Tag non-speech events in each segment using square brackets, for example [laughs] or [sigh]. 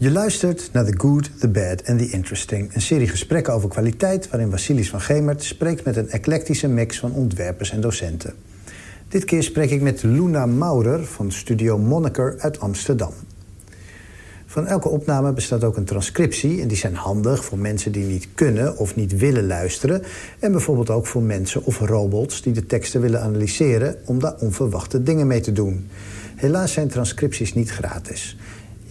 Je luistert naar The Good, The Bad and The Interesting. Een serie gesprekken over kwaliteit... waarin Vasilis van Gemert spreekt met een eclectische mix van ontwerpers en docenten. Dit keer spreek ik met Luna Maurer van Studio Moniker uit Amsterdam. Van elke opname bestaat ook een transcriptie... en die zijn handig voor mensen die niet kunnen of niet willen luisteren... en bijvoorbeeld ook voor mensen of robots die de teksten willen analyseren... om daar onverwachte dingen mee te doen. Helaas zijn transcripties niet gratis...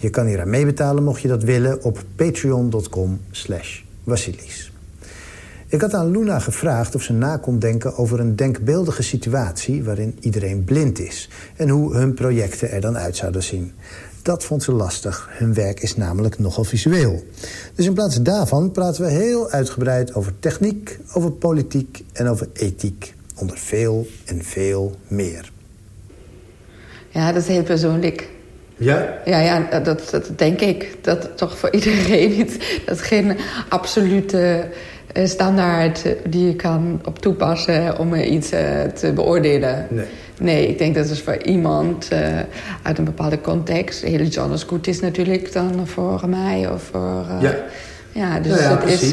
Je kan hier aan meebetalen mocht je dat willen op patreon.com slash Vasilis. Ik had aan Luna gevraagd of ze na kon denken over een denkbeeldige situatie... waarin iedereen blind is en hoe hun projecten er dan uit zouden zien. Dat vond ze lastig. Hun werk is namelijk nogal visueel. Dus in plaats daarvan praten we heel uitgebreid over techniek, over politiek en over ethiek. Onder veel en veel meer. Ja, dat is heel persoonlijk. Ja? Ja, ja dat, dat denk ik. Dat toch voor [laughs] iedereen niet... Dat is geen absolute eh, standaard die je kan op toepassen om iets uh, te beoordelen. Nee. Nee, ik denk dat het voor iemand uh, uit een bepaalde context... heel iets anders goed is natuurlijk dan voor mij of voor... ja. Ja, dus Nou ja, het is...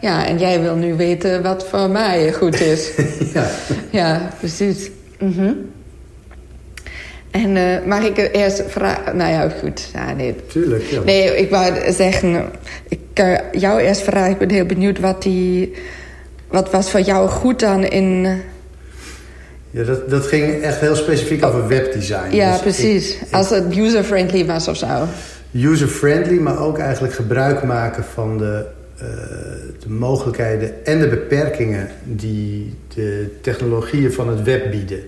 ja, en jij wil nu weten wat voor mij goed is. [laughs] ja. Ja, precies. Mhm. En uh, mag ik eerst vragen... Nou ja, goed. Ja, nee. Tuurlijk, ja. nee, ik wou zeggen... Ik kan jou eerst vragen. Ik ben heel benieuwd wat die... Wat was voor jou goed dan in... Ja, dat, dat ging echt heel specifiek over webdesign. Ja, Dus precies. ik- ik- Als het user-friendly was of zo. User-friendly, maar ook eigenlijk gebruik maken van de, eh, de mogelijkheden en de beperkingen die de technologieën van het web bieden.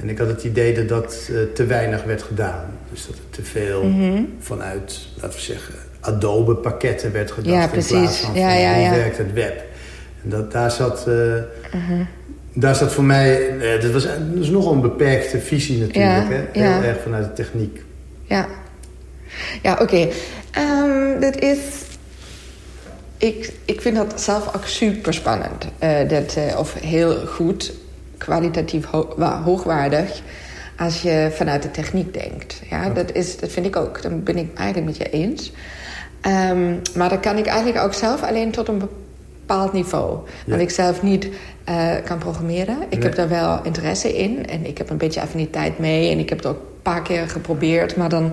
En ik had het idee dat dat eh, te weinig werd gedaan. Dus dat er te veel Mhm. vanuit, laten we zeggen, Adobe-pakketten werd gedacht. Ja, In precies. plaats van, Ja, van ja, hoe ja. werkt het web. En dat, daar zat... eh, Mhm. Daar zat voor mij, eh, dat was, dat nogal een beperkte visie natuurlijk, hè? heel erg vanuit de techniek. Ja. Ja, oké. Ehm, dat is... Ik, ik vind dat zelf ook super spannend. Dat, of heel goed, kwalitatief ho wa- hoogwaardig... als je vanuit de techniek denkt. Ja, dat, is, dat vind ik ook. Dan ben ik eigenlijk met je eens. Ehm, maar dat kan ik eigenlijk ook zelf alleen tot een bepaald niveau. Want Ja. ik zelf niet eh, kan programmeren. Ik Nee. heb daar wel interesse in. En ik heb een beetje affiniteit mee. En ik heb het ook een paar keer geprobeerd. Maar dan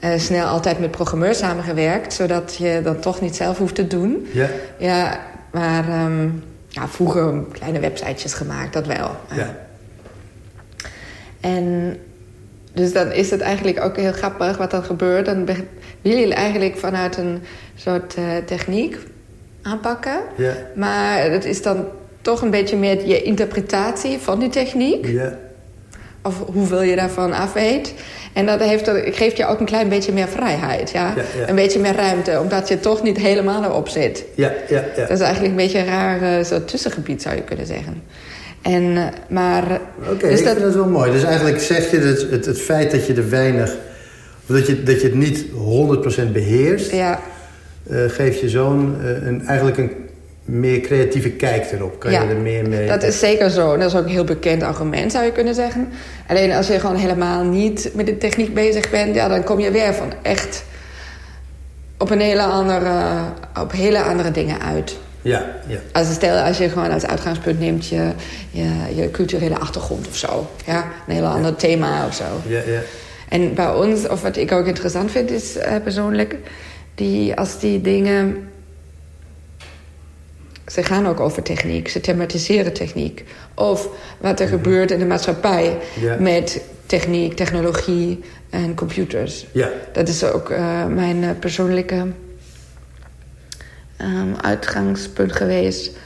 eh, snel altijd met programmeurs samengewerkt. Zodat je dat toch niet zelf hoeft te doen. Ja, Ja, maar ehm, ja, vroeger kleine websitejes gemaakt, dat wel. ja. En dus dan is het eigenlijk ook heel grappig wat er gebeurt. Dan be- wil je eigenlijk vanuit een soort eh, techniek aanpakken. ja, Maar het is dan toch een beetje meer je interpretatie van die techniek. ja. Of hoeveel je daarvan af weet. En dat heeft, geeft je ook een klein beetje meer vrijheid. Ja? Een beetje meer ruimte, omdat je toch niet helemaal erop zit. Ja, ja, ja. Dat is eigenlijk een beetje een raar eh, soort tussengebied, zou je kunnen zeggen. En, eh, maar... Oké, dus ik vind dat wel mooi. Dus eigenlijk zeg je dat het, het feit dat je er weinig... of dat je, dat je het niet 100% beheerst... Ja, eh, geeft je zo'n eh, een, eigenlijk een meer creatieve kijk erop. Kan Ja, je er meer mee... dat is zeker zo. Dat is ook een heel bekend argument, zou je kunnen zeggen. Alleen als je gewoon helemaal niet met de techniek bezig bent... Ja, dan kom je weer van echt op, een hele andere, op hele andere dingen uit. Ja, ja. Als, stel, als je gewoon als uitgangspunt neemt je, je, je culturele achtergrond of zo. Ja, een heel ander thema of zo. Ja, ja. En bij ons, of wat ik ook interessant vind, is eh, persoonlijk... Die, als die dingen... Ze gaan ook over techniek, ze thematiseren techniek. Of wat er gebeurt in de maatschappij met techniek, technologie en computers. Ja, Dat is ook eh, mijn eh, persoonlijke ehm, uitgangspunt geweest.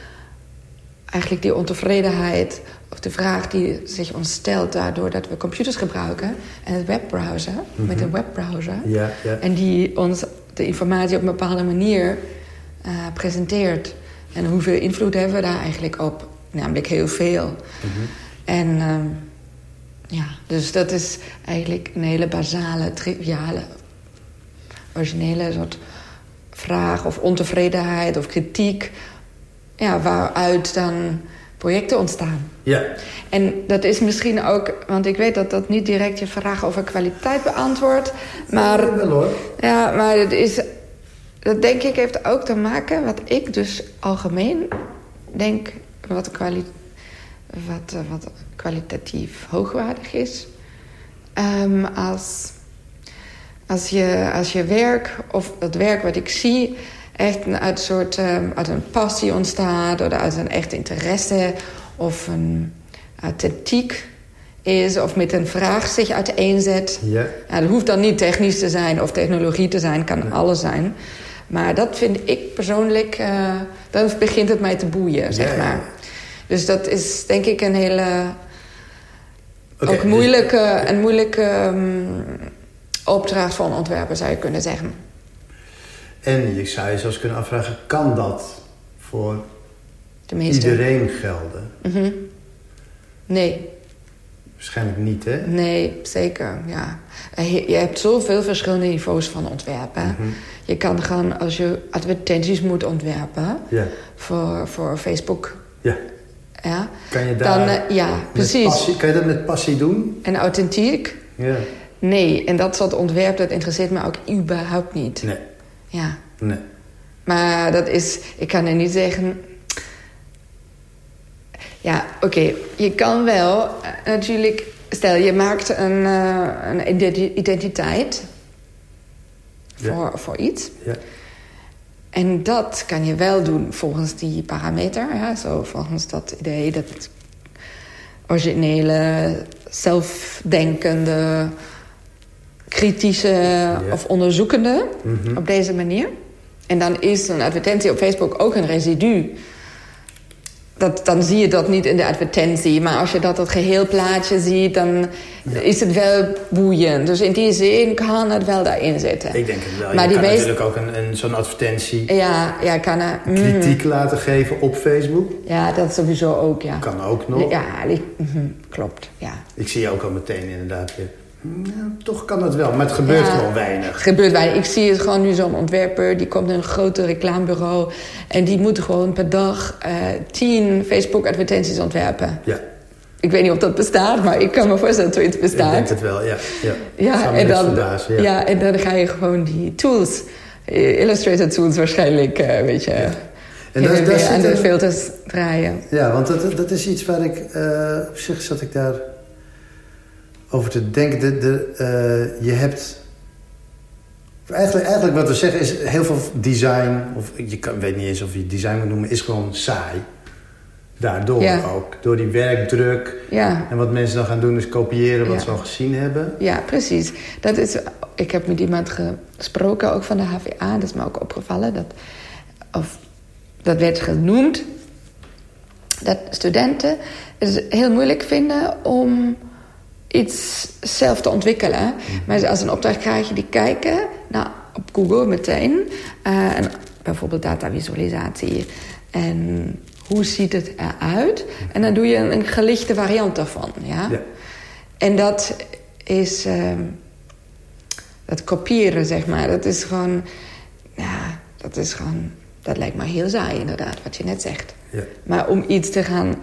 Eigenlijk die ontevredenheid of de vraag die zich ons stelt daardoor dat we computers gebruiken en het webbrowser, met een webbrowser. En die ons de informatie op een bepaalde manier eh, presenteert. En hoeveel invloed hebben we daar eigenlijk op? Namelijk heel veel. En ehm, ja, dus dat is eigenlijk een hele basale, triviale, originele soort vraag of ontevredenheid of kritiek. Ja, waaruit dan projecten ontstaan. Ja. En dat is misschien ook, want ik weet dat dat niet direct je vraag over kwaliteit beantwoordt. Maar, wel hoor. ja, maar het is, dat denk ik heeft ook te maken, wat ik dus algemeen denk, wat, kwali wat, eh, wat kwalitatief hoogwaardig is. Ehm, als, als, je, als je werk, of het werk wat ik zie, echt uit een soort ehm, uit een passie ontstaat, of uit een echt interesse, of een authentiek is, of met een vraag zich uiteenzet. Ja. Ja, dat hoeft dan niet technisch te zijn of technologie te zijn, kan alles zijn. Maar dat vind ik persoonlijk, eh, dan begint het mij te boeien, zeg maar. Dus dat is denk ik een hele ook dus- moeilijke, een moeilijke ehm, opdracht voor een ontwerper, zou je kunnen zeggen. En je zou je zelfs kunnen afvragen, kan dat voor iedereen gelden? Mhm. Nee, Waarschijnlijk niet, hè? nee, zeker, ja. Je je hebt zoveel verschillende niveaus van ontwerpen. Mhm. Je kan gaan, als je advertenties moet ontwerpen... Ja. voor, voor Facebook, Ja. ja... Kan je daar Dan, eh, ja, precies. passie- kan je dat met passie doen? En authentiek? Ja. Nee, en dat soort ontwerp, dat interesseert me ook überhaupt niet. Nee. Ja. Nee. Maar dat is, ik kan er niet zeggen. Ja, oké, je kan wel eh, natuurlijk. Stel, je maakt een, eh, een identi- identiteit Ja. voor, voor iets. Ja. En dat kan je wel doen volgens die parameter. Ja, zo volgens dat idee, dat originele, zelfdenkende, kritische of onderzoekende Mhm. op deze manier. En dan is een advertentie op Facebook ook een residu. Dat, dan zie je dat niet in de advertentie. Maar als je dat het geheel plaatje ziet, dan is het wel boeiend. Dus in die zin kan het wel daarin zitten. Ik denk het wel. Maar je die kan natuurlijk ook een, een, zo'n advertentie Ja, ja, kan er, mm, kritiek laten geven op Facebook. ja, dat sowieso ook, ja. Kan ook nog. Ja, mhm, klopt, ja. Ik zie ook al meteen inderdaad weer... Toch kan dat wel, maar het gebeurt Ja. gewoon Het weinig. gebeurt weinig. Ik zie het gewoon nu zo'n ontwerper, die komt in een grote reclamebureau... en die moet gewoon per dag eh, tien Facebook-advertenties ontwerpen. Ja, Ik weet niet of dat bestaat, maar ik kan me voorstellen dat zoiets ik denk bestaat. het wel, ja. Ja, Ja, en dan, verbazen, ja. ja. en dan ga je gewoon die tools, eh, Illustrator tools waarschijnlijk, eh weet je... En weer zit aan de filters draaien. Ja, want dat, dat is iets waar ik... eh, op zich zat ik daar over te denken. De, de, eh, je hebt... Eigenlijk, eigenlijk wat we zeggen is heel veel design... of je kan, weet niet eens of je design moet noemen... is gewoon saai. Daardoor Ja. ook. Door die werkdruk. Ja. En wat mensen dan gaan doen is kopiëren wat Ja. ze al gezien hebben. Ja, precies. Dat is, ik heb met iemand gesproken, ook van de HVA. Dat is me ook opgevallen. Dat, of, dat werd genoemd. Dat studenten het heel moeilijk vinden om iets zelf te ontwikkelen. Maar als een opdracht krijgen, die kijken nou, op Google meteen. eh, en bijvoorbeeld datavisualisatie. En hoe ziet het eruit? En dan doe je een, een gelichte variant daarvan. Ja? Ja. En dat is... ehm, dat kopiëren, zeg maar. Dat is gewoon... Ja, dat is gewoon... Dat lijkt me heel saai, inderdaad, wat je net zegt. Ja. Maar om iets te gaan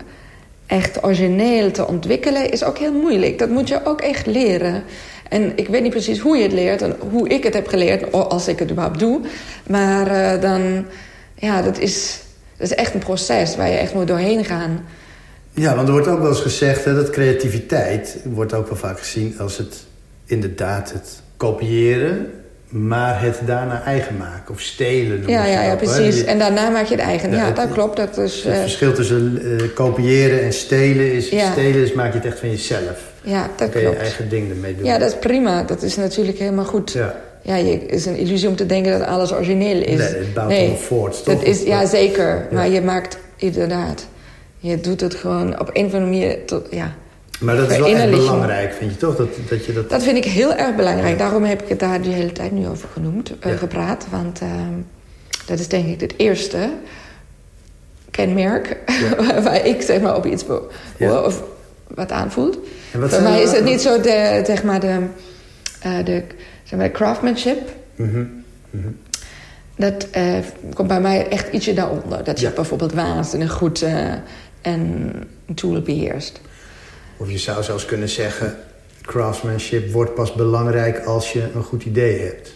echt origineel te ontwikkelen... is ook heel moeilijk. Dat moet je ook echt leren. En ik weet niet precies hoe je het leert... en hoe ik het heb geleerd, als ik het überhaupt doe. Maar eh, dan... Ja, dat is, dat is echt een proces waar je echt moet doorheen gaan. Ja, want er wordt ook wel eens gezegd hè, dat creativiteit wordt ook wel vaak gezien als het inderdaad het kopiëren, maar het daarna eigen maken of stelen. Ja, ja, ja, precies. En daarna maak je het eigen. Ja, Ja, het- dat klopt. Dat is, Het eh, verschil tussen eh, kopiëren en stelen is... Ja. Stelen is maak je het echt van jezelf. ja, Dan dat kun je klopt. eigen ding ermee doen. Ja, dat is prima. Dat is natuurlijk helemaal goed. Ja. Ja, je, het is een illusie om te denken dat alles origineel is. Nee, het bouwt allemaal voort, toch? Dat is, ja, Ja. zeker. Maar je maakt inderdaad... Je doet het gewoon op een of andere manier... Tot, ja. Maar dat is wel echt belangrijk, vind je toch? Dat, dat je dat... Dat vind ik heel erg belangrijk. Daarom heb ik het daar de hele tijd nu over genoemd, eh, gepraat. Want ehm, dat is denk ik het eerste kenmerk... [laughs] waar ik zeg maar op iets of wat aanvoelt. En wat Voor mij is het niet zo de, zeg maar de, eh, de zeg maar, craftsmanship... Mhm. Mhm. Dat eh, komt bij mij echt ietsje daaronder. Dat je bijvoorbeeld waas en een goed, eh, een tool beheerst. Of je zou zelfs kunnen zeggen... craftsmanship wordt pas belangrijk als je een goed idee hebt.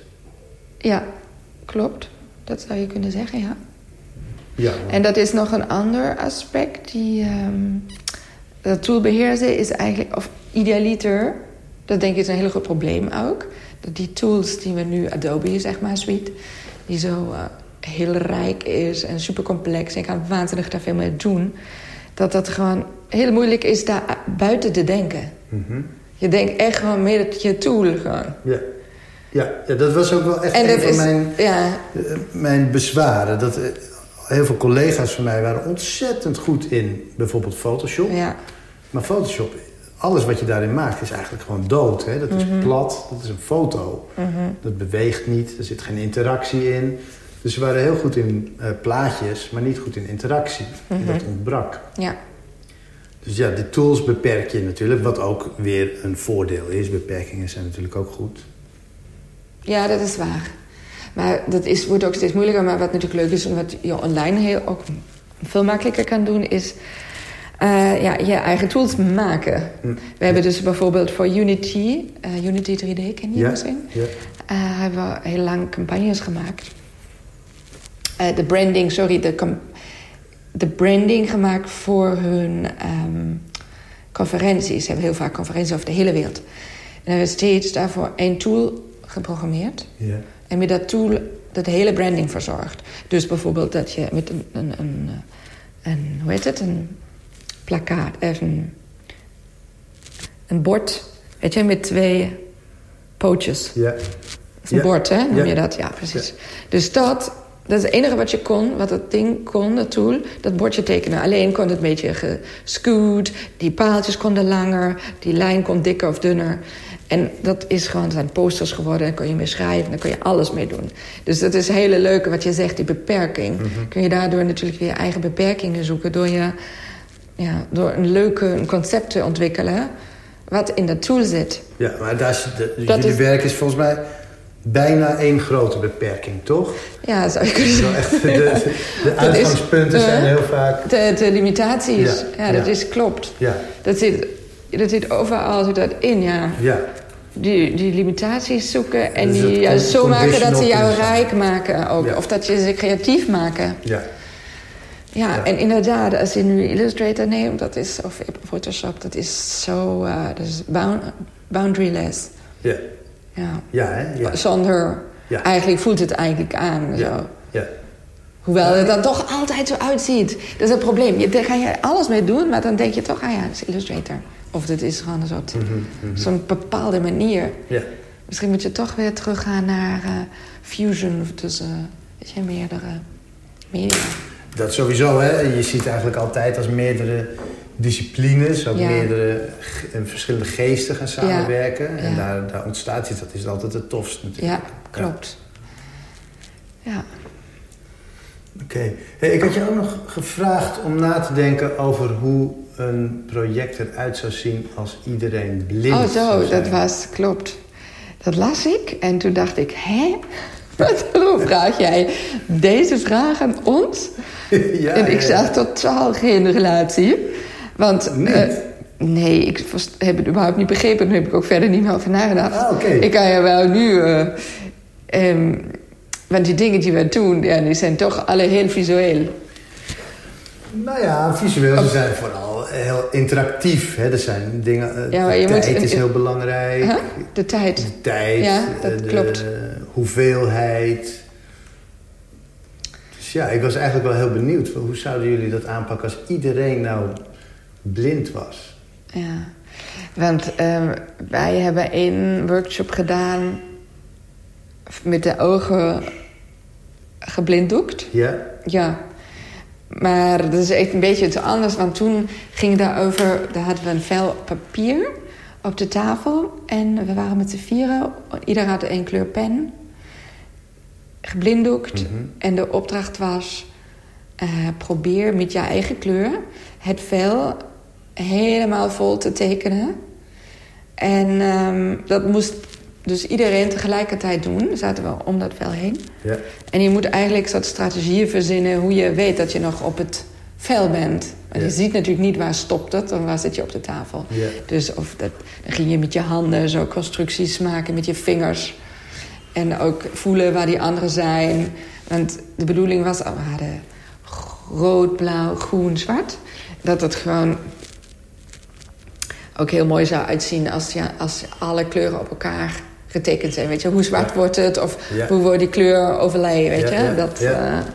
Ja, klopt. Dat zou je kunnen zeggen, ja. Ja, En dat is nog een ander aspect. Die, um, dat tool beheersen is eigenlijk... Of idealiter, dat denk ik is een heel groot probleem ook. Dat die tools die we nu, Adobe zeg maar, suite... die zo uh, heel rijk is en super complex... en kan waanzinnig daar veel mee doen... dat dat gewoon heel moeilijk is daar buiten te denken. Mm -hmm. Je denkt echt gewoon meer dat je tool gewoon. Ja. Ja, ja, dat was ook wel echt En een van is- mijn, ja. eh, mijn bezwaren. Dat, eh, heel veel collega's van mij waren ontzettend goed in bijvoorbeeld Photoshop. Ja, Maar Photoshop, alles wat je daarin maakt is eigenlijk gewoon dood. Hè? Dat is Mhm. plat, dat is een foto. Dat beweegt niet, er zit geen interactie in. Dus ze waren heel goed in eh, plaatjes, maar niet goed in interactie. En dat ontbrak. ja. Dus ja, de tools beperk je natuurlijk, wat ook weer een voordeel is. Beperkingen zijn natuurlijk ook goed. ja, dat is waar. Maar dat is, wordt ook steeds moeilijker. Maar wat natuurlijk leuk is en wat je online heel, ook veel makkelijker kan doen... is eh, ja, je eigen tools maken. Hm. We hebben dus bijvoorbeeld voor Unity... eh, Unity 3D, ken je Ja, misschien? ja. Hebben we heel lang campagnes gemaakt. Eh, de branding, sorry, de, de branding gemaakt voor hun ehm, conferenties. Ze hebben heel vaak conferenties over de hele wereld. En hebben we steeds daarvoor één tool geprogrammeerd. En met dat tool dat hele branding verzorgt. Dus bijvoorbeeld dat je met een, een, een, een hoe heet het, een plakkaat, eh, een, een bord, weet je, met twee pootjes. Ja. Een bord, hè? Noem je dat? Ja, precies. Dus dat, dat is het enige wat je kon, wat dat ding kon, dat tool, dat bordje tekenen. Alleen kon het een beetje gescoot, die paaltjes konden langer, die lijn kon dikker of dunner. En dat is gewoon, zijn posters geworden, daar kon je mee schrijven, daar kon je alles mee doen. Dus dat is een hele leuke, wat je zegt, die beperking. Kun je daardoor natuurlijk weer je eigen beperkingen zoeken, door, je, ja, door een leuke een concept te ontwikkelen, wat in dat tool zit. Ja, maar daar is de, jullie is- werk is volgens mij bijna één grote beperking, toch? Ja, zou je kunnen zeggen. echt, de, de, is- uitgangspunten zijn heel vaak... De, de limitaties, Ja, ja, dat ja. is klopt. Ja, Dat zit, dat zit overal zit dat in, ja. ja, Die, die limitaties zoeken en Dus die juist zo maken dat ze jou rijk maken ook. Ja. Of dat je ze creatief maken. ja. Ja, Ja. en inderdaad, als je nu Illustrator neemt, dat is, of Photoshop, dat is zo, eh, dat is bound, boundaryless. Ja, Ja. ja, hè? Ja, Zonder, Ja. eigenlijk voelt het eigenlijk aan. Zo. ja. Hoewel het dan toch altijd zo uitziet. Dat is het probleem. Je, daar kan je alles mee doen, maar dan denk je toch... ah ja, het is Illustrator. Of dit is gewoon een soort... Mhm, zo'n bepaalde manier. ja. Misschien moet je toch weer teruggaan naar eh, fusion tussen weet je, meerdere media. Dat sowieso, hè. Je ziet eigenlijk altijd als meerdere disciplines... ook Ja. meerdere en verschillende geesten gaan samenwerken. En daar, daar ontstaat iets, dat is altijd het tofst natuurlijk. Ja, klopt. Ja. Oké. Hey, ik had je ook nog gevraagd om na te denken over hoe een project eruit zou zien als iedereen blind Oh zo, dat was, klopt. Dat las ik en toen dacht ik, hè? [laughs] Wat, vraag jij deze vraag aan ons? [laughs] ja, en ik zag totaal geen relatie. Want eh, nee, ik heb het überhaupt niet begrepen. Daar heb ik ook verder niet meer over nagedacht. Ah, oké. Ik kan je wel nu... eh, ehm, want die dingen die we doen, ja, die zijn toch alle heel visueel. Nou ja, visueel ze zijn vooral heel interactief. Hè. Er zijn dingen... eh, Ja, maar je moet- tijd is heel belangrijk. Huh? De tijd. De tijd, Ja, dat de klopt. hoeveelheid. Dus ja, ik was eigenlijk wel heel benieuwd. Hoe zouden jullie dat aanpakken als iedereen nou blind was? Ja, want ehm, wij hebben één workshop gedaan met de ogen geblinddoekt. Ja? Ja, maar dat is echt een beetje iets anders, want toen ging het daarover, daar hadden we een vel papier op de tafel en we waren met z'n vieren, ieder had één kleur pen, geblinddoekt Mhm. en de opdracht was, eh, probeer met je eigen kleur het vel helemaal vol te tekenen. En ehm, dat moest dus iedereen tegelijkertijd doen. Zaten we om dat vel heen. Ja. En je moet eigenlijk soort strategieën verzinnen hoe je weet dat je nog op het vel bent. Want je ziet natuurlijk niet waar stopt het en waar zit je op de tafel. Ja. Dus of dat, dan ging je met je handen zo constructies maken met je vingers. En ook voelen waar die anderen zijn. Want de bedoeling was, oh, we hadden rood, blauw, groen, zwart. Dat het gewoon ook heel mooi zou uitzien als, ja, als alle kleuren op elkaar getekend zijn. Weet je, hoe zwart wordt het of Ja. hoe wordt die kleur overlay, weet Ja, je? Dat, ja. eh,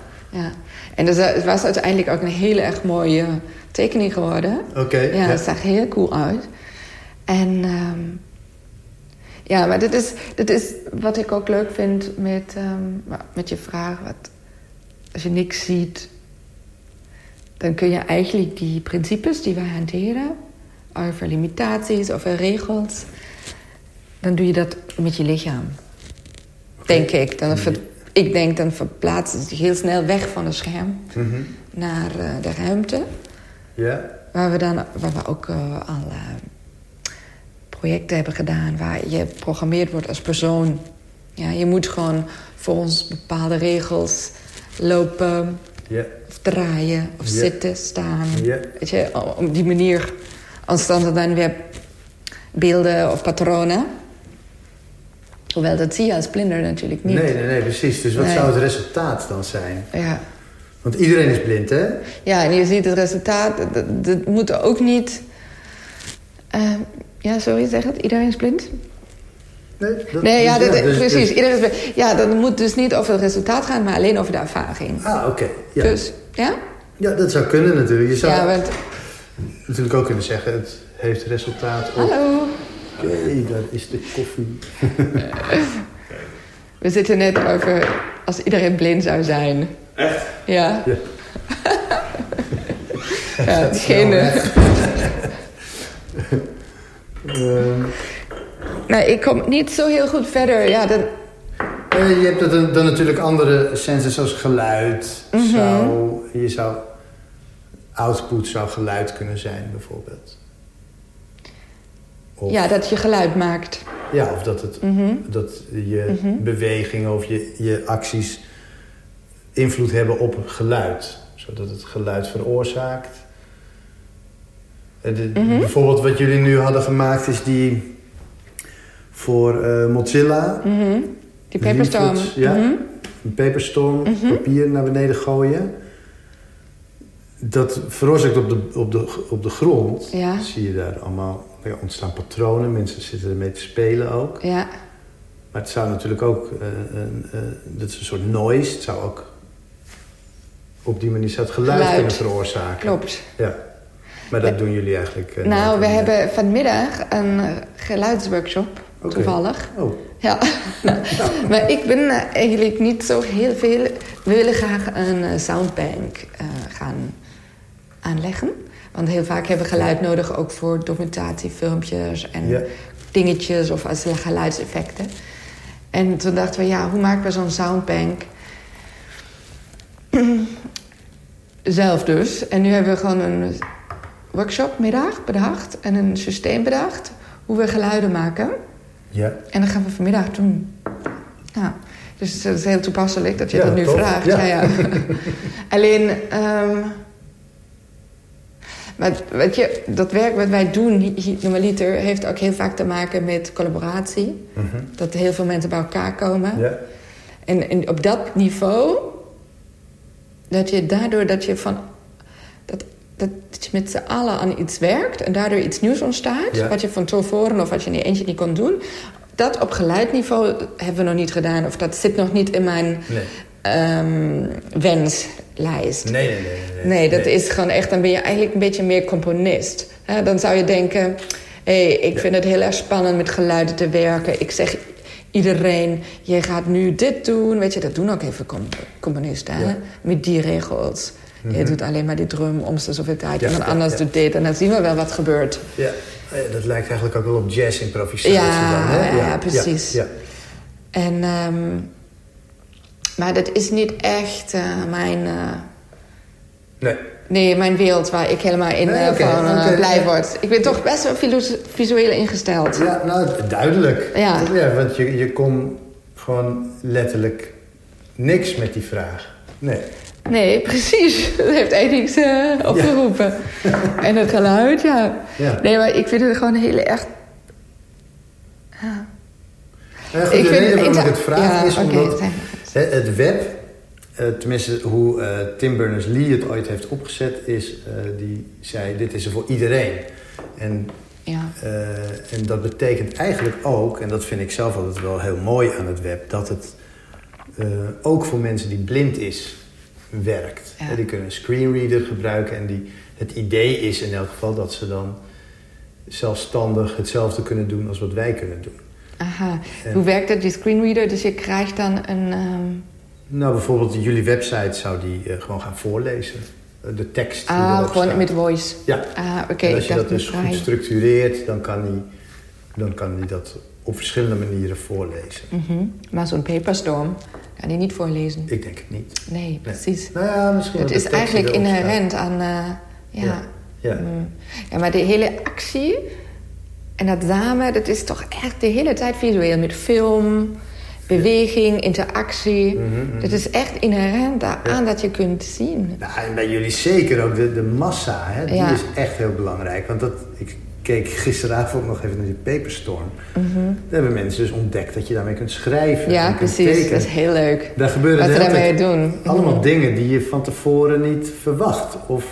ja. En dus, het was uiteindelijk ook een hele erg mooie tekening geworden. Oké. Ja, zag heel cool uit. En ehm, ja, maar dit is, dit is wat ik ook leuk vind met, ehm, met je vraag. Wat, als je niks ziet, dan kun je eigenlijk die principes die wij hanteren... over limitaties, over regels... dan doe je dat met je lichaam. Denk ik. Dan ver- ik denk, dan verplaatst het zich heel snel weg van het scherm... Mhm. naar eh, de ruimte... Ja. Waar we, dan, waar we ook eh, al eh, projecten hebben gedaan... waar je geprogrammeerd wordt als persoon. Ja, je moet gewoon volgens bepaalde regels lopen... Ja. of draaien, of zitten, staan. Ja. Weet je, op die manier ontstaan er dan weer beelden of patronen. Hoewel, dat zie je als blinder natuurlijk niet. Nee, nee, nee, precies. Dus wat Nee. zou het resultaat dan zijn? Ja. Want iedereen is blind, hè? ja, en je ziet het resultaat. Dat, dat moet ook niet... eh, ja, sorry, zeg het. Iedereen is blind? Nee, dat- Nee, ja, dat, dus- precies. dus- Iedereen is blind. Ja, dat moet dus niet over het resultaat gaan, maar alleen over de ervaring. ah, oké. Ja. Dus, ja? ja, dat zou kunnen natuurlijk. Je zou Ja, want... natuurlijk ook kunnen zeggen... het heeft resultaat op... Hallo. Oké, dat is de koffie. [laughs] We zitten net over als iedereen blind zou zijn. Echt? Ja. Ja. [laughs] ja. Ehm, [laughs] Nou, ik kom niet zo heel goed verder. Ja, eh, je hebt dan, dan natuurlijk andere senses zoals geluid. Mhm. zou, je zou... Output zou geluid kunnen zijn, bijvoorbeeld. Of, ja, dat je geluid maakt. ja, of dat, het, Mhm. dat je bewegingen of je, je acties invloed hebben op geluid. Zodat het geluid veroorzaakt. Eh, Mhm. Bijvoorbeeld wat jullie nu hadden gemaakt is die voor eh, Mozilla. Mhm. Die paperstorm. Ja. Mhm. Een peperstorm, papier naar beneden gooien. Dat veroorzaakt op de, op de, op de grond. Ja. Zie je daar allemaal ja, ontstaan patronen. Mensen zitten ermee te spelen ook. Ja, Maar het zou natuurlijk ook, eh, eh, dat is een soort noise. Het zou ook op die manier zou het geluid, Geluid. kunnen veroorzaken. klopt. Ja. Maar dat doen jullie eigenlijk. eh, nou, we meer. hebben vanmiddag een geluidsworkshop, toevallig. Oh, Ja, [laughs] maar ik ben eigenlijk niet zo heel veel... We willen graag een soundbank gaan aanleggen. Want heel vaak hebben we geluid nodig ook voor documentatiefilmpjes en Ja. dingetjes of als geluidseffecten. En toen dachten we, ja, hoe maken we zo'n soundbank? [clears throat] Zelf dus. En nu hebben we gewoon een workshopmiddag bedacht en een systeem bedacht hoe we geluiden maken. ja. En dat gaan we vanmiddag doen. Ja. Dus het is heel toepasselijk dat je Ja, dat nu vraagt. Ja. Ja. Ja, [laughs] Alleen, ehm, maar weet je, dat werk wat wij doen normaliter heeft ook heel vaak te maken met collaboratie. Mhm. Dat heel veel mensen bij elkaar komen. En, en op dat niveau, dat je daardoor dat je van dat, dat je met z'n allen aan iets werkt en daardoor iets nieuws ontstaat, wat je van tevoren of wat je in je eentje niet kon doen, dat op geluidniveau hebben we nog niet gedaan of dat zit nog niet in mijn Nee. ehm, wenslijst. Nee, nee, nee. nee, Nee, dat nee. is gewoon echt, dan ben je eigenlijk een beetje meer componist. Dan zou je denken, hé, hey, ik vind het heel erg spannend met geluiden te werken. Ik zeg iedereen, je gaat nu dit doen. Weet je, dat doen ook com- componisten, hè? Ja. Met die regels. Je doet alleen maar die drum om de zoveel tijd. Ja, Iemand anders doet dit en dan zien we wel wat gebeurt. Ja. Dat lijkt eigenlijk ook wel op jazz-improvisatie Ja, dan, hè? ja, precies. Ja, En, ehm, maar dat is niet echt eh, mijn... eh, Nee. Nee, mijn wereld waar ik helemaal in Nee, eh, van blij ja. word. Ik ben toch best wel visu- visueel ingesteld. Ja, nou, duidelijk. Ja. ja want je, je kon gewoon letterlijk niks met die vraag. Nee. Nee, precies. [laughs] Dat heeft Edix uh, opgeroepen. en het geluid, ja. Ja. Nee, maar ik vind het gewoon heel erg... Ja. Ja, goed, Ik de vind reden waarom ik het vraag is oké, omdat het web, eh, tenminste hoe eh, Tim Berners-Lee het ooit heeft opgezet, is eh, die zei dit is er voor iedereen. En, Ja. en dat betekent eigenlijk ook, en dat vind ik zelf altijd wel heel mooi aan het web, dat het ook voor mensen die blind is werkt. Ja. Die kunnen een screenreader gebruiken en die, het idee is in elk geval dat ze dan zelfstandig hetzelfde kunnen doen als wat wij kunnen doen. Aha. En- Hoe werkt dat, die screenreader? Dus je krijgt dan een... ehm, Nou, bijvoorbeeld jullie website zou die eh, gewoon gaan voorlezen. Eh, de tekst die ah, erop gewoon staat. met voice. Ja, Ah, oké. als je dat dus goed structureert, dan kan hij dan kan die dat op verschillende manieren voorlezen. Mhm. Maar zo'n paperstorm kan je niet voorlezen. Ik denk het niet. Nee, precies. Nou ja, misschien Het is die eigenlijk staat. inherent aan... eh, ja. Ja. Ja. Mm. ja, maar de hele actie en dat samen, dat is toch echt de hele tijd visueel. Met film, beweging, interactie. Mhm, Dat is echt inherent daaraan dat je kunt zien. Nou, en bij jullie zeker ook de, de massa, hè? die Ja. is echt heel belangrijk. Want dat, ik keek gisteravond ook nog even naar die Paperstorm. Daar hebben mensen dus ontdekt dat je daarmee kunt schrijven. Mhm. Ja, kunt precies. tekenen. Dat is heel leuk. Daar gebeuren Wat de hele tijd doen. allemaal Mhm. dingen die je van tevoren niet verwacht. Of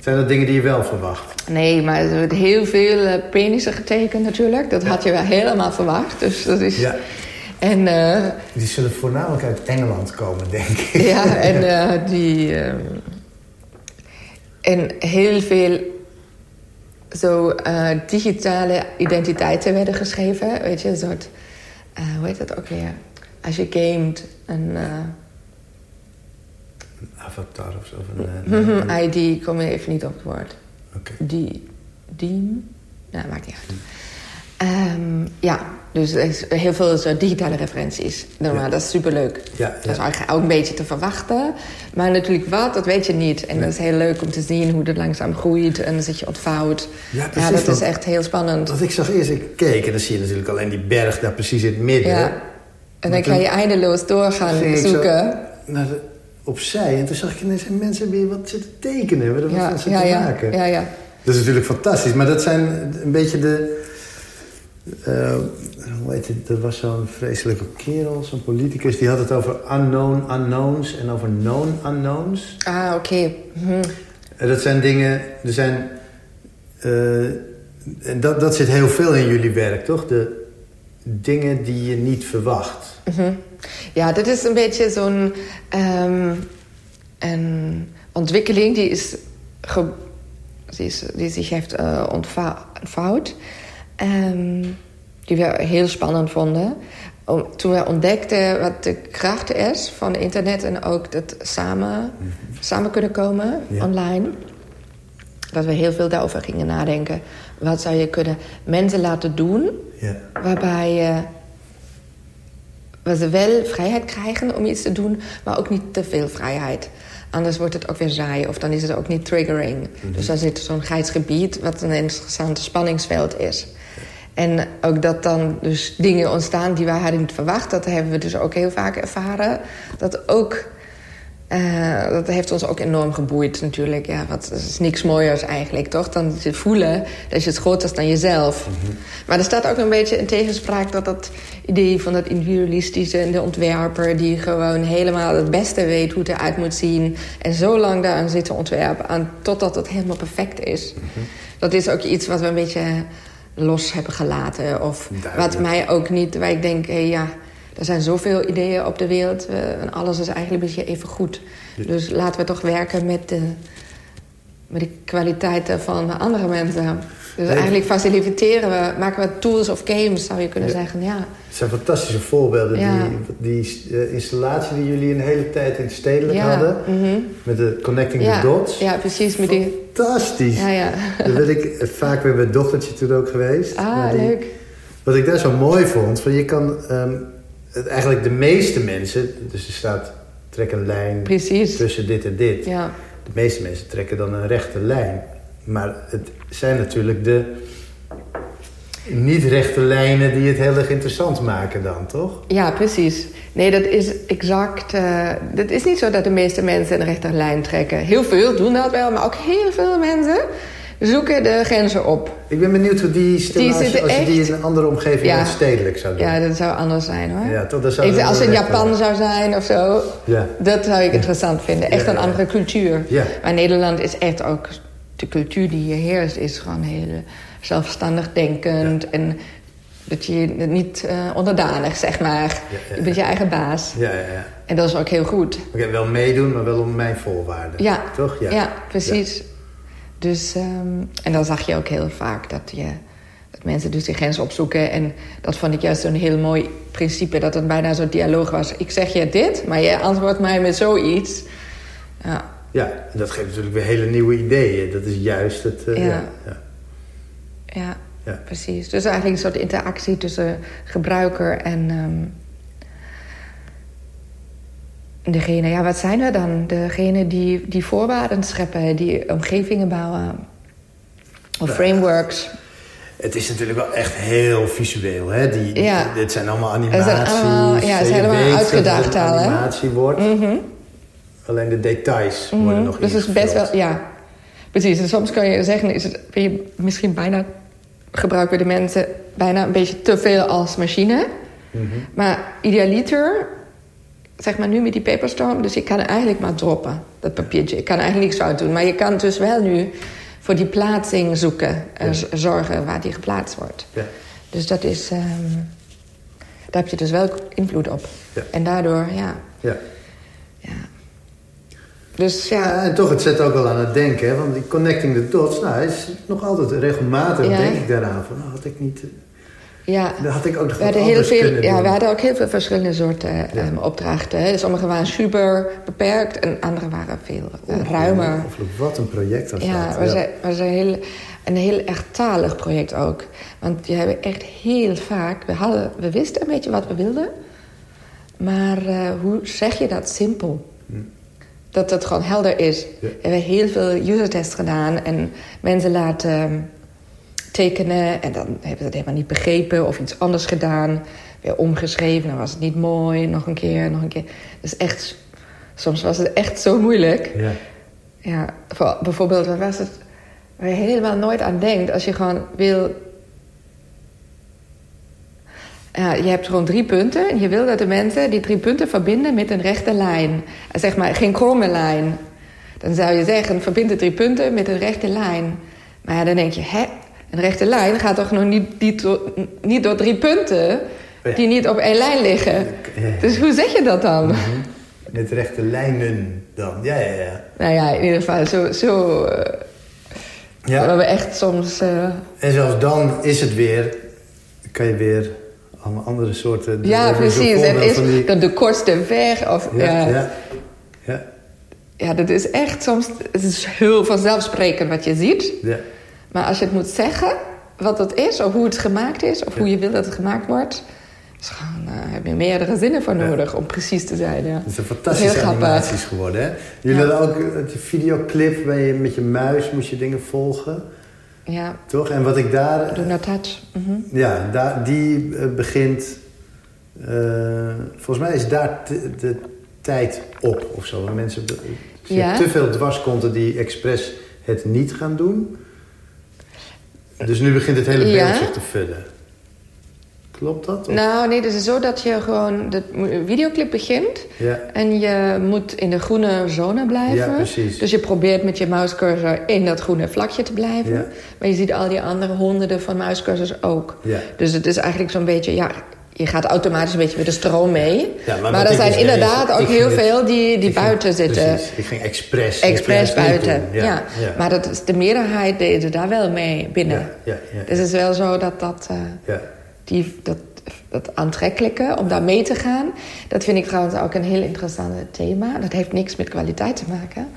zijn dat dingen die je wel verwacht? Nee, maar er wordt heel veel eh, penissen getekend natuurlijk. Dat had je wel helemaal verwacht. Dus dat is... Ja. En, eh, Die zullen voornamelijk uit Engeland komen, denk ik. ja, [laughs] en eh, die... ehm, en heel veel zo digitale identiteiten werden geschreven. Weet je, een soort... hoe heet dat ook weer? Als je gamet, een... Avatar of zo. Van, mhm, ID, kom je even niet op het woord. Oké. Die, Diem? Nou, maakt niet uit. Ehm, ja, dus er is heel veel zo digitale referenties. Ja. maar dat is superleuk. Ja, Dat is eigenlijk ook een beetje te verwachten. Maar natuurlijk wat, dat weet je niet. En Nee. dat is heel leuk om te zien hoe dat langzaam groeit en zit je ontvouwt. Ja, precies, dat is echt heel spannend. Want ik zag eerst, ik keek en dan zie je natuurlijk alleen die berg daar precies in het midden. Ja. En dan Maar kan je eindeloos doorgaan ik zoeken. naar de, opzij en toen zag ik ineens mensen weer wat zitten tekenen. Wat wat Ja, van ze ja, te maken. ja, ja. Dat is natuurlijk fantastisch, maar dat zijn een beetje de... eh, hoe heet het? Er was zo'n vreselijke kerel, zo'n politicus... die had het over unknown unknowns en over known unknowns. Ah, oké. En dat zijn dingen... Er zijn... eh, en dat, dat zit heel veel in jullie werk, toch? De dingen die je niet verwacht. Mhm. Ja, dit is een beetje zo'n ehm, een ontwikkeling die, is die, is, die zich heeft eh, ontvou- ontvouwd. Ehm, die we heel spannend vonden. Om, toen we ontdekten wat de kracht is van internet en ook dat samen, samen kunnen komen Ja. online. Dat we heel veel daarover gingen nadenken. Wat zou je kunnen mensen laten doen Ja. waarbij je waar ze wel vrijheid krijgen om iets te doen, maar ook niet te veel vrijheid. Anders wordt het ook weer saai of dan is het ook niet triggering. Dus dan zit zo'n gebied wat een interessant spanningsveld is. En ook dat dan dus dingen ontstaan die wij hadden niet verwacht. Dat hebben we dus ook heel vaak ervaren. Dat ook... eh, dat heeft ons ook enorm geboeid natuurlijk. Ja, wat is niks mooiers eigenlijk, toch? Dan te voelen dat je het groter is dan jezelf. Maar er staat ook een beetje in tegenspraak dat dat idee van dat individualistische en de ontwerper die gewoon helemaal het beste weet hoe het eruit moet zien. En zo lang daaraan zit te ontwerpen aan, totdat het helemaal perfect is. Dat is ook iets wat we een beetje los hebben gelaten. Of Duidelijk. wat mij ook niet, waar ik denk, hé, ja, er zijn zoveel ideeën op de wereld eh, en alles is eigenlijk een beetje even goed. Dus laten we toch werken met de, met de kwaliteiten van andere mensen. Dus Nee. eigenlijk faciliteren we, maken we tools of games, zou je kunnen Ja. zeggen. Ja. Het zijn fantastische voorbeelden. Ja. Die, die eh, installatie die jullie een hele tijd in stedelijk Ja, hadden. mhm. Met de Connecting the Dots. ja, precies. Met die, Fantastisch. ja, ja. Daar ben ik eh, vaak weer met dochtertje toen ook geweest. Ah, die- leuk. Wat ik daar zo mooi vond, van je kan ehm, eigenlijk de meeste mensen, dus er staat trek een lijn Precies. tussen dit en dit. Ja. De meeste mensen trekken dan een rechte lijn. Maar het zijn natuurlijk de niet rechte lijnen die het heel erg interessant maken dan, toch? Ja, precies. Nee, dat is exact... Uh, dat is niet zo dat de meeste mensen een rechte lijn trekken. Heel veel doen dat wel, maar ook heel veel mensen zoeken de grenzen op. Ik ben benieuwd hoe die stil als, je, als je die in een andere omgeving ja. stedelijk zou doen. Ja, dat zou anders zijn hoor. Ja, toch, dat zou als het in Japan zou zijn of zo, ja. dat zou ik interessant vinden. Echt een andere cultuur. Ja. Maar Nederland is echt ook... De cultuur die hier heerst is gewoon heel zelfstandig denkend. En dat je niet uh, onderdanig, zeg maar. Je bent je eigen baas. Ja, ja, ja. En dat is ook heel goed. Oké, wel meedoen, maar wel om mijn voorwaarden. Ja. Toch? Ja, ja precies. Dus, um, en dan zag je ook heel vaak dat, je, dat mensen dus die grens opzoeken. En dat vond ik juist een heel mooi principe. Dat het bijna zo'n dialoog was. Ik zeg je dit, maar je antwoordt mij met zoiets. Ja. Ja, en dat geeft natuurlijk weer hele nieuwe ideeën. Dat is juist het... Uh, ja. ja. Ja, ja, precies. Dus eigenlijk een soort interactie tussen gebruiker en... Um, degene, ja, wat zijn we dan? Degene die, die voorwaarden scheppen, die omgevingen bouwen. Of frameworks. Het is natuurlijk wel echt heel visueel, hè? Die, ja. dit zijn allemaal animaties. Zijn allemaal, ja, het zijn allemaal uitgedacht al, hè? animatie wordt. Mm Alleen de details worden mhm. nog Dus het is best wel, ja. Precies, en soms kan je zeggen, is het, ben je misschien bijna gebruiken de mensen bijna een beetje te veel als machine. Mhm. Maar idealiter, zeg maar nu met die paperstorm... dus je kan eigenlijk maar droppen, dat papiertje. Ik kan eigenlijk niks fout doen. Maar je kan dus wel nu voor die plaatsing zoeken... en zorgen waar die geplaatst wordt. Ja. Dus dat is... Um, daar heb je dus wel invloed op. Ja. En daardoor, ja... ja. ja. Dus ja... En toch, het zet ook wel aan het denken. Hè? Want die connecting the dots, nou, is nog altijd regelmatig denk ik daaraan. Van, nou, had ik niet... Ja. Dat had ik ook nog we hadden heel veel, Ja, we hadden ook heel veel verschillende soorten ja. um, opdrachten. Sommige waren super beperkt en andere waren veel uh, ruimer. Ongelooflijk, wat een project was ja, dat. Was ja, was een heel, een heel echt talig project ook. Want we hebben echt heel vaak... We, hadden, we wisten een beetje wat we wilden. Maar uh, hoe zeg je dat simpel? Hm dat het gewoon helder is. We hebben heel veel user-tests gedaan en mensen laten ehm, tekenen... en dan hebben ze het helemaal niet begrepen of iets anders gedaan. Weer omgeschreven, dan was het niet mooi, nog een keer, nog een keer. Dus echt, soms was het echt zo moeilijk. Ja, ja voor, bijvoorbeeld, wat was het... waar je helemaal nooit aan denkt als je gewoon wil ja, je hebt gewoon drie punten en je wil dat de mensen die drie punten verbinden met een rechte lijn. Zeg maar geen kromme lijn. Dan zou je zeggen, verbind de drie punten met een rechte lijn. Maar ja, dan denk je, hè, een rechte lijn gaat toch nog niet, niet, door, niet door drie punten die niet op één lijn liggen. Dus hoe zeg je dat dan? Mhm. Met rechte lijnen dan, ja, ja, ja. Nou ja, in ieder geval zo... zo uh, ja. We hebben echt soms... Uh... En zelfs dan is het weer... kan je weer allemaal andere soorten... Ja, precies. Het is die... de kortste weg. Of, ja, ja. ja. ja. dat is echt soms... Het is heel vanzelfsprekend wat je ziet. Ja. Maar als je het moet zeggen, wat het is... of hoe het gemaakt is, of hoe je wil dat het gemaakt wordt... Dus gewoon, uh, heb je meerdere zinnen voor nodig om precies te zijn. Ja. Het zijn fantastische animaties geworden, hè? Jullie hadden ook de videoclip waar je met je muis moest je dingen volgen. Ja. Toch? En wat ik daar... Do not touch. Mm Ja, daar, die uh, begint... Uh, volgens mij is daar de tijd op of zo. Mensen ja. te veel dwarskonten die expres het niet gaan doen. Dus nu begint het hele beeld ja. zich te vullen. Klopt dat? Nou, nee, het is zo dat je gewoon... De videoclip begint ja. en je moet in de groene zone blijven. Ja, precies. Dus je probeert met je muiscursor in dat groene vlakje te blijven. Ja. Maar je ziet al die andere honderden van muiscursors ook. Ja. Dus het is eigenlijk zo'n beetje... Ja, je gaat automatisch een beetje met de stroom mee. Ja, maar, maar er zijn dus inderdaad ook heel veel die, die buiten zitten. Precies, ik ging expres. Expres buiten, ja, ja. Maar dat is, de meerderheid deed daar wel mee binnen. Dus het is wel zo dat dat... Uh, ja die, dat, dat aantrekkelijke om daar mee te gaan. Dat vind ik trouwens ook een heel interessant thema. Dat heeft niks met kwaliteit te maken.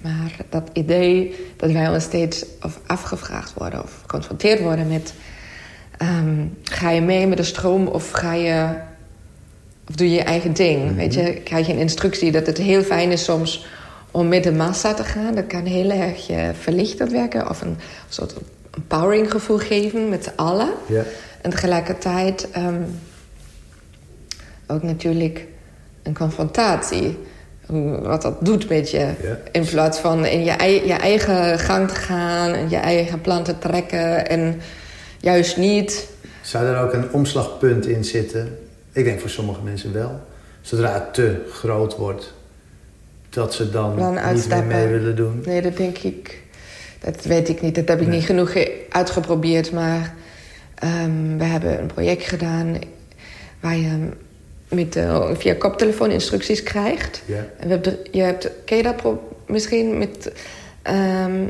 Maar dat idee dat wij ons steeds of afgevraagd worden of geconfronteerd worden met... Ehm, ga je mee met de stroom of ga je... Of doe je je eigen ding? Mhm. Weet je, krijg je een instructie dat het heel fijn is soms om met de massa te gaan. Dat kan heel erg verlichtend werken of een soort empowering gevoel geven met z'n allen. En tegelijkertijd ehm, ook natuurlijk een confrontatie. Wat dat doet met je. In plaats van in je, je eigen gang te gaan en je eigen plan te trekken. En juist niet. Zou er ook een omslagpunt in zitten? Ik denk voor sommige mensen wel. Zodra het te groot wordt, dat ze dan, Dan niet meer mee willen doen. Nee, dat denk ik. Dat weet ik niet. Dat heb ik Nee. niet genoeg ge- uitgeprobeerd. Maar ehm, we hebben een project gedaan waar je met, eh, via koptelefoon instructies krijgt. Ja. En we hebben, je hebt, ken je dat misschien met. ehm,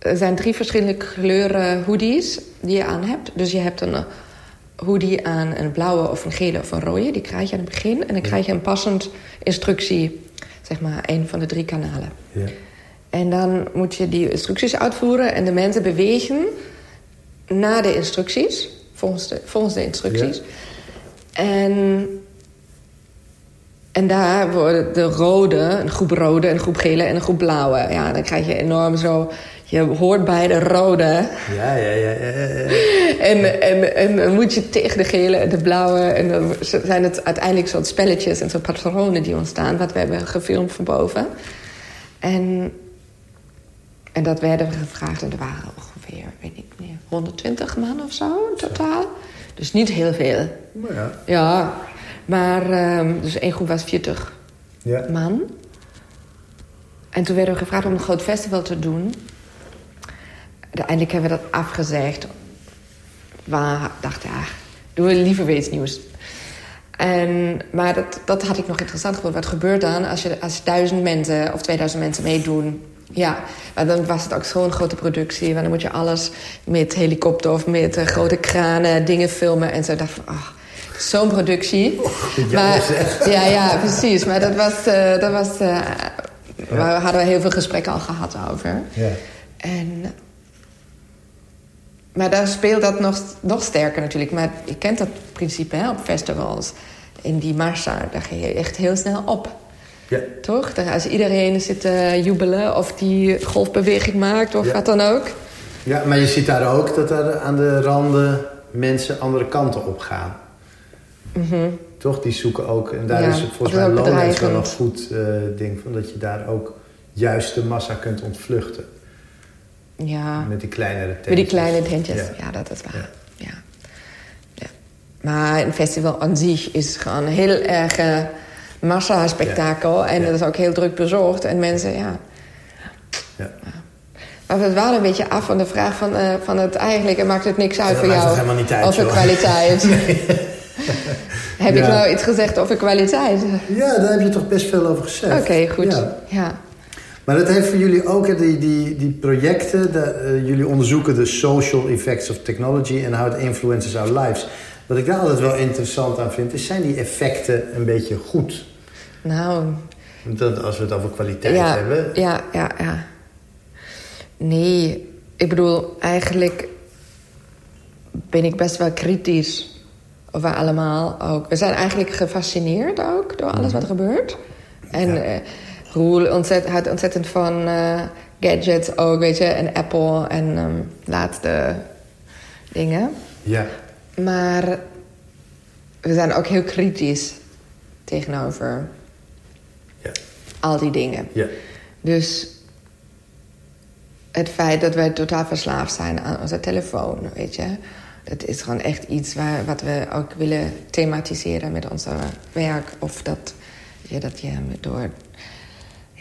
er zijn drie verschillende kleuren hoodies die je aan hebt. Dus je hebt een eh, hoodie aan, een blauwe of een gele of een rode. Die krijg je aan het begin. En dan krijg je een passend instructie, zeg maar, een van de drie kanalen. Ja. En dan moet je die instructies uitvoeren en de mensen bewegen naar de instructies, volgens de, volgens de instructies. En, en daar worden de rode, een groep rode, een groep gele en een groep blauwe. Ja, dan krijg je enorm zo, je hoort bij de rode. Ja, ja, ja, ja. En, en, en dan moet je tegen de gele en de blauwe. En dan zijn het uiteindelijk soort spelletjes en soort patronen die ontstaan. Wat we hebben gefilmd van boven. En, en dat werden we gevraagd. En er waren ongeveer, weet ik niet, 120 man of zo in totaal. Dus niet heel veel. Maar ja. Ja, maar ehm, dus één groep was 40 Ja. man. En toen werden we gevraagd om een groot festival te doen. Uiteindelijk hebben we dat afgezegd. Maar dacht, ja, doen we liever weer iets nieuws. En, maar dat, dat had ik nog interessant gevonden. Wat gebeurt dan als, je, als duizend mensen of 2000 mensen meedoen? Ja, maar dan was het ook zo'n grote productie. Want dan moet je alles met helikopter of met eh, grote kranen dingen filmen. En zo dacht ik ah, zo'n productie. ja, maar, [laughs] ja, ja, precies. Maar dat was... eh, dat was eh, Daar hadden we heel veel gesprekken al gehad over. Ja. En, maar daar speelt dat nog, nog sterker natuurlijk. Maar je kent dat principe hè, op festivals. In die massa, daar ga je echt heel snel op. Ja. Toch? Daar, als iedereen zit te jubelen of die golfbeweging maakt of Ja. wat dan ook. ja, maar je ziet daar ook dat er aan de randen mensen andere kanten op gaan. Toch? Die zoeken ook. En daar Mhm. Ja, is dat volgens mij Lowlands wel een goed eh, ding van. Dat je daar ook juist de massa kunt ontvluchten. Ja, Met die kleinere tentjes. met die kleine tentjes. Ja. Ja, dat is waar. Ja. Ja. Ja. Maar een festival aan zich is gewoon een heel erg eh, massa-spektakel. En Ja. dat is ook heel druk bezocht. En mensen, ja... Ja. Maar we waren een beetje af van de vraag van, eh, van het eigenlijk... en maakt het niks uit dat voor jou toch helemaal niet uit, over joh. kwaliteit. [laughs] Heb ik nou iets gezegd over kwaliteit? Ja, daar heb je toch best veel over gezegd. Oké, goed. Ja. Maar dat heeft voor jullie ook, hè, die, die, die projecten, de, eh, jullie onderzoeken de social effects of technology and how it influences our lives. Wat ik daar altijd wel interessant aan vind, is zijn die effecten een beetje goed? Nou, dat, als we het over kwaliteit ja, hebben. ja, ja, ja. Nee, ik bedoel, eigenlijk ben ik best wel kritisch over allemaal ook. We zijn eigenlijk gefascineerd ook door alles wat er gebeurt. En Mhm. Ja. Roel ontzet, houdt ontzettend van eh, gadgets ook, weet je. En Apple en ehm, laatste dingen. Ja, Maar we zijn ook heel kritisch tegenover ja, al die dingen. ja. Dus het feit dat wij totaal verslaafd zijn aan onze telefoon, weet je. Dat is gewoon echt iets waar, wat we ook willen thematiseren met ons werk. Of dat, dat je door...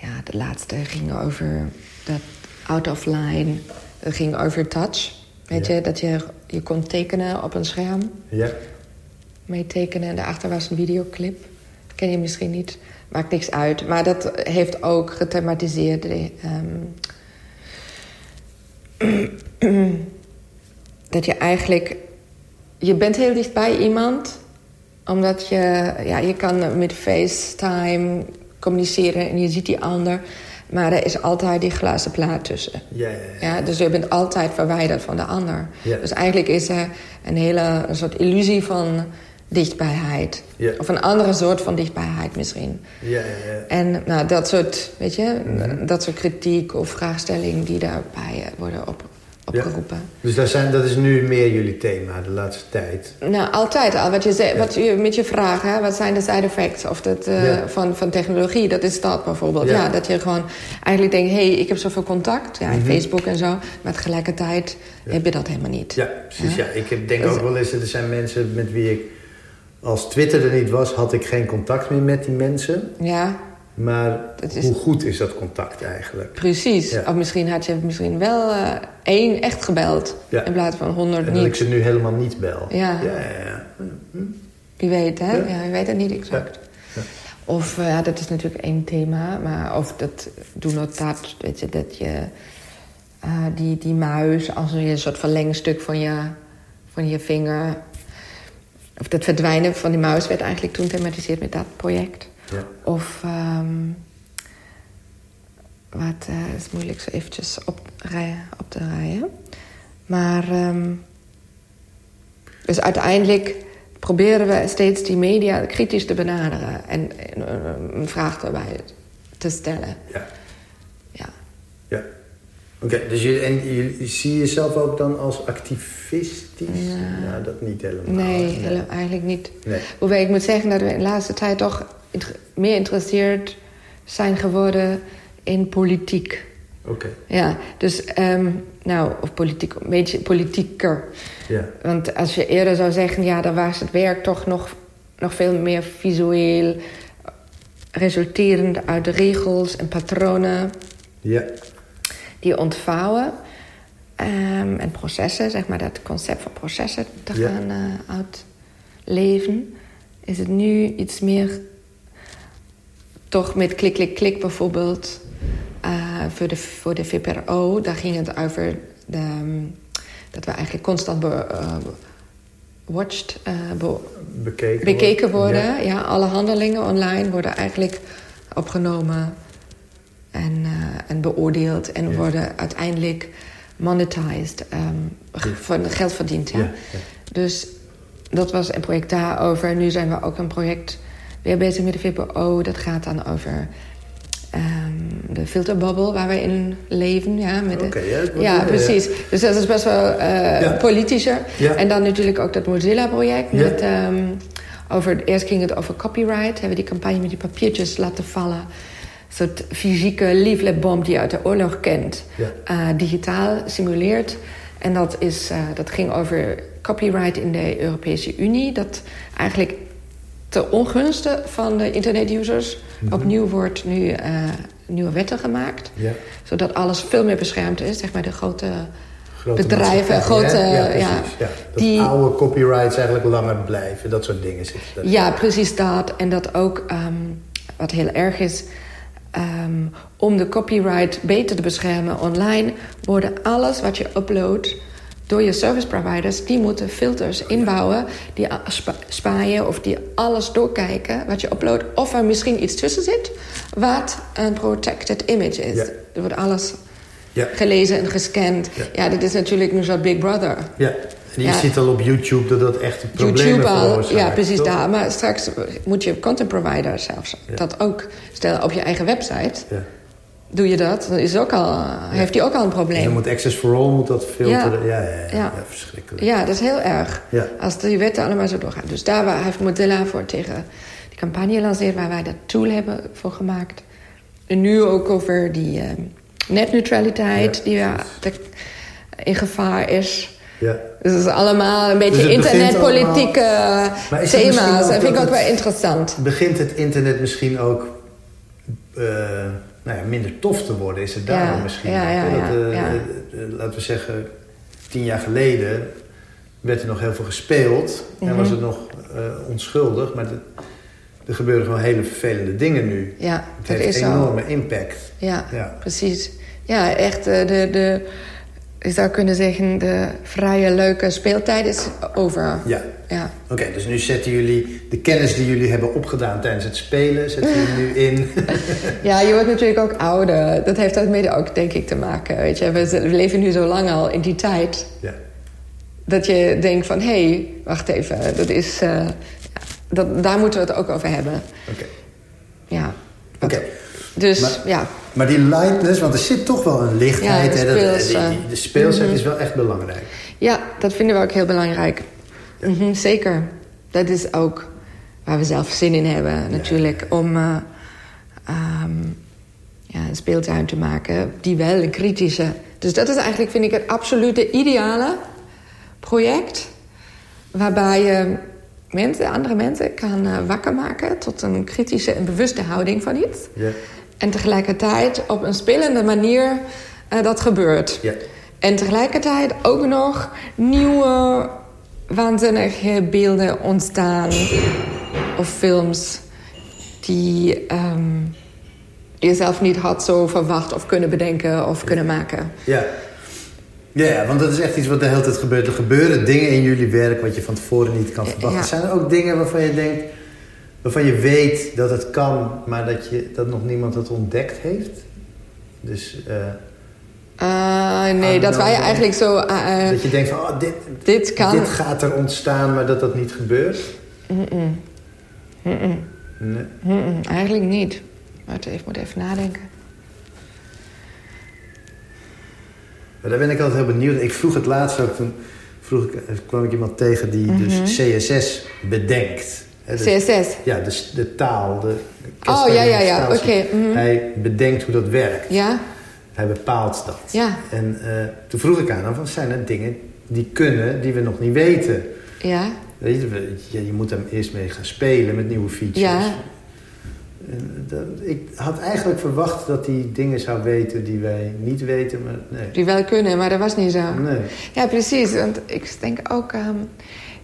Ja, de laatste ging over dat out of line. Dat ging over touch. Weet Ja. je, dat je, je kon tekenen op een scherm. ja. Mee tekenen en daarachter was een videoclip. Ken je misschien niet. Maakt niks uit. Maar dat heeft ook gethematiseerd... de, ehm, [clears throat] dat je eigenlijk... Je bent heel dicht bij iemand... omdat je... Ja, je kan met FaceTime communiceren en je ziet die ander... maar er is altijd die glazen plaat tussen. Ja, ja, ja. Ja, dus je bent altijd verwijderd van de ander. Ja. Dus eigenlijk is er een hele een soort illusie van dichtbijheid. Of een andere soort van dichtbijheid misschien. ja, ja, ja. En nou, dat soort, weet je, Mhm. dat soort kritiek of vraagstellingen die daarbij eh, worden op, opgeroepen. Dus dat, zijn, dat is nu meer jullie thema de laatste tijd? Nou, altijd al. Wat je, zei, wat je met je vraagt, hè, wat zijn de side effects of dat, uh, van, van technologie? Dat is dat bijvoorbeeld. Ja. dat je gewoon eigenlijk denkt, hé, hey, ik heb zoveel contact. Ja, mhm. Facebook en zo. Maar tegelijkertijd heb je dat helemaal niet. Ja, precies. Ja. Ik denk dus, ook wel eens, er zijn mensen met wie ik... Als Twitter er niet was, had ik geen contact meer met die mensen. Ja. Maar hoe goed is dat contact eigenlijk? Precies. Of misschien had je misschien wel uh, één echt gebeld. In plaats van honderd niet. En dat ik ze nu helemaal niet bel. Ja. ja, ja, hm. Wie weet, hè? Ja. je weet het niet exact. Of, uh, ja, dat is natuurlijk één thema. Maar of dat doen dat, weet je, dat je... Uh, die, die muis als een soort verlengstuk van je, van je vinger... Of dat verdwijnen van die muis werd eigenlijk toen thematiseerd met dat project. Ja. Of um, wat uh, is moeilijk zo eventjes op, rijden, op te rijden. Maar um, dus uiteindelijk proberen we steeds die media kritisch te benaderen en een vraag erbij te stellen. Ja. Ja. ja. Oké, dus je, en je, zie je jezelf ook dan als activistisch? Ja. Nou, dat niet helemaal. Nee, eigenlijk niet. Nee. Hoewel ik moet zeggen dat we in de laatste tijd toch meer geïnteresseerd zijn geworden in politiek. Oké. Ja, dus, um, nou, of politiek, een beetje politieker. Ja. Want als je eerder zou zeggen, ja, dan was het werk toch nog, nog veel meer visueel, resulterend uit regels en patronen. Ja. Die ontvouwen. Um, en processen, zeg maar, dat concept van processen te gaan uh, uitleven. Is het nu iets meer toch met klik, klik, klik bijvoorbeeld. Uh, voor, de, voor de VPRO, daar ging het over de, um, dat we eigenlijk constant be, uh, watched, uh, be, bekeken, bekeken, worden. Ja. ja. alle handelingen online worden eigenlijk opgenomen en, en beoordeeld en ja. worden uiteindelijk monetized, um, van geld verdiend. Ja. Dus dat was een project daarover. Nu zijn we ook een project weer bezig met de VPO. Dat gaat dan over um, de filterbubbel waar we in leven. Ja, met okay, ja, ja, precies. Dus dat is best wel uh, ja. politischer. Ja. En dan natuurlijk ook dat Mozilla-project. Met, um, over, eerst ging het over copyright. Hebben we die campagne met die papiertjes laten vallen. Een soort fysieke leafletbom die je uit de oorlog kent. Uh, digitaal simuleert. En dat, is, uh, dat ging over copyright in de Europese Unie. Dat eigenlijk ten ongunste van de internetusers. Mm Opnieuw wordt nu uh, nieuwe wetten gemaakt. Ja. Zodat alles veel meer beschermd is. Zeg maar de grote, grote bedrijven. Grote, ja, Dat die, oude copyrights eigenlijk langer blijven. Dat soort dingen zitten Ja, precies dat. En dat ook, um, wat heel erg is... Um, om de copyright beter te beschermen online... worden alles wat je uploadt door je service providers, die moeten filters inbouwen... die spaaien of die alles doorkijken wat je uploadt... of er misschien iets tussen zit wat een protected image is. Er wordt alles ja. gelezen en gescand. Ja. ja, dit is natuurlijk nu zo'n Big Brother. Ja, en je ziet al op YouTube dat dat echt een probleem is. Ja, precies daar. Maar straks moet je content provider zelfs dat ook stellen op je eigen website doe je dat, dan is ook al, heeft hij ook al een probleem. Dus dan moet Access for All moet dat filteren. Ja, ja, ja, ja. verschrikkelijk. Ja, dat is heel erg. Als die wetten allemaal zo doorgaan. Dus daar heeft Mozilla voor tegen die campagne gelanceerd... waar wij dat tool hebben voor gemaakt. En nu ook over die uh, netneutraliteit... die ja, in gevaar is... Ja. Dus het is allemaal een beetje dus internetpolitieke allemaal... thema's. Dat vind ik ook wel interessant. Begint het internet misschien ook... Uh, nou ja, minder tof te worden, is het daarom misschien. Ja, ja, dat, uh, laten we zeggen, tien jaar geleden werd er nog heel veel gespeeld. En mhm. was het nog uh, onschuldig. Maar de, er gebeuren gewoon hele vervelende dingen nu. Ja, het heeft een enorme impact. Ja, precies. Ja, echt de, de, je zou kunnen zeggen, de vrije, leuke speeltijd is over. Ja. Ja. Oké, dus nu zetten jullie de kennis die jullie hebben opgedaan tijdens het spelen, zetten jullie nu in. [laughs] ja, je wordt natuurlijk ook ouder. Dat heeft daarmee ook, denk ik, te maken. Weet je, we leven nu zo lang al in die tijd. Ja. Dat je denkt van, hé, hey, wacht even, dat is... Uh, dat, daar moeten we het ook over hebben. Oké. Ja. Oké. Dus, ja. Maar die lightness, want er zit toch wel een lichtheid. Ja, de hè, dat- speelse. die- die- de speelsheid Mhm. is wel echt belangrijk. Ja, dat vinden we ook heel belangrijk. Mhm, zeker. Dat is ook waar we zelf zin in hebben, natuurlijk. Om eh, ehm, ja, een speeltuin te maken die wel een kritische... Dus dat is eigenlijk, vind ik, het absolute ideale project. Waarbij je mensen, andere mensen kan eh, wakker maken... tot een kritische en bewuste houding van iets. Ja. En tegelijkertijd op een spelende manier eh, dat gebeurt. Ja. En tegelijkertijd ook nog nieuwe waanzinnige beelden ontstaan. Of films die ehm, je zelf niet had zo verwacht of kunnen bedenken of kunnen maken. Ja. Ja, want dat is echt iets wat de hele tijd gebeurt. Er gebeuren dingen in jullie werk wat je van tevoren niet kan verwachten. Ja. Zijn er ook dingen waarvan je denkt, waarvan je weet dat het kan, maar dat, je, dat nog niemand het ontdekt heeft? Dus eh, Eh, nee, dat wij eigenlijk zo... eh, dat je denkt van, oh, dit, dit kan... dit gaat er ontstaan, maar dat dat niet gebeurt? Nee. Eigenlijk niet. Even, ik moet even nadenken. Maar daar ben ik altijd heel benieuwd. Ik vroeg het laatst ook, toen vroeg ik, kwam ik iemand tegen die dus CSS bedenkt. Hè, dus- CSS. Ja, dus de taal. De Oh, ja, ja, ja, oké, mhm. Hij bedenkt hoe dat werkt. Ja? Hij bepaalt dat. Ja. En eh, toen vroeg ik aan hem, van, zijn er dingen die kunnen, die we nog niet weten? Ja? Weet je, je, je moet hem eerst mee gaan spelen met nieuwe features. Ja. En dat, ik had eigenlijk verwacht dat hij dingen zou weten die wij niet weten, maar nee. Die wel kunnen, maar dat was niet zo. Nee. Ja, precies. Want ik denk ook... ehm,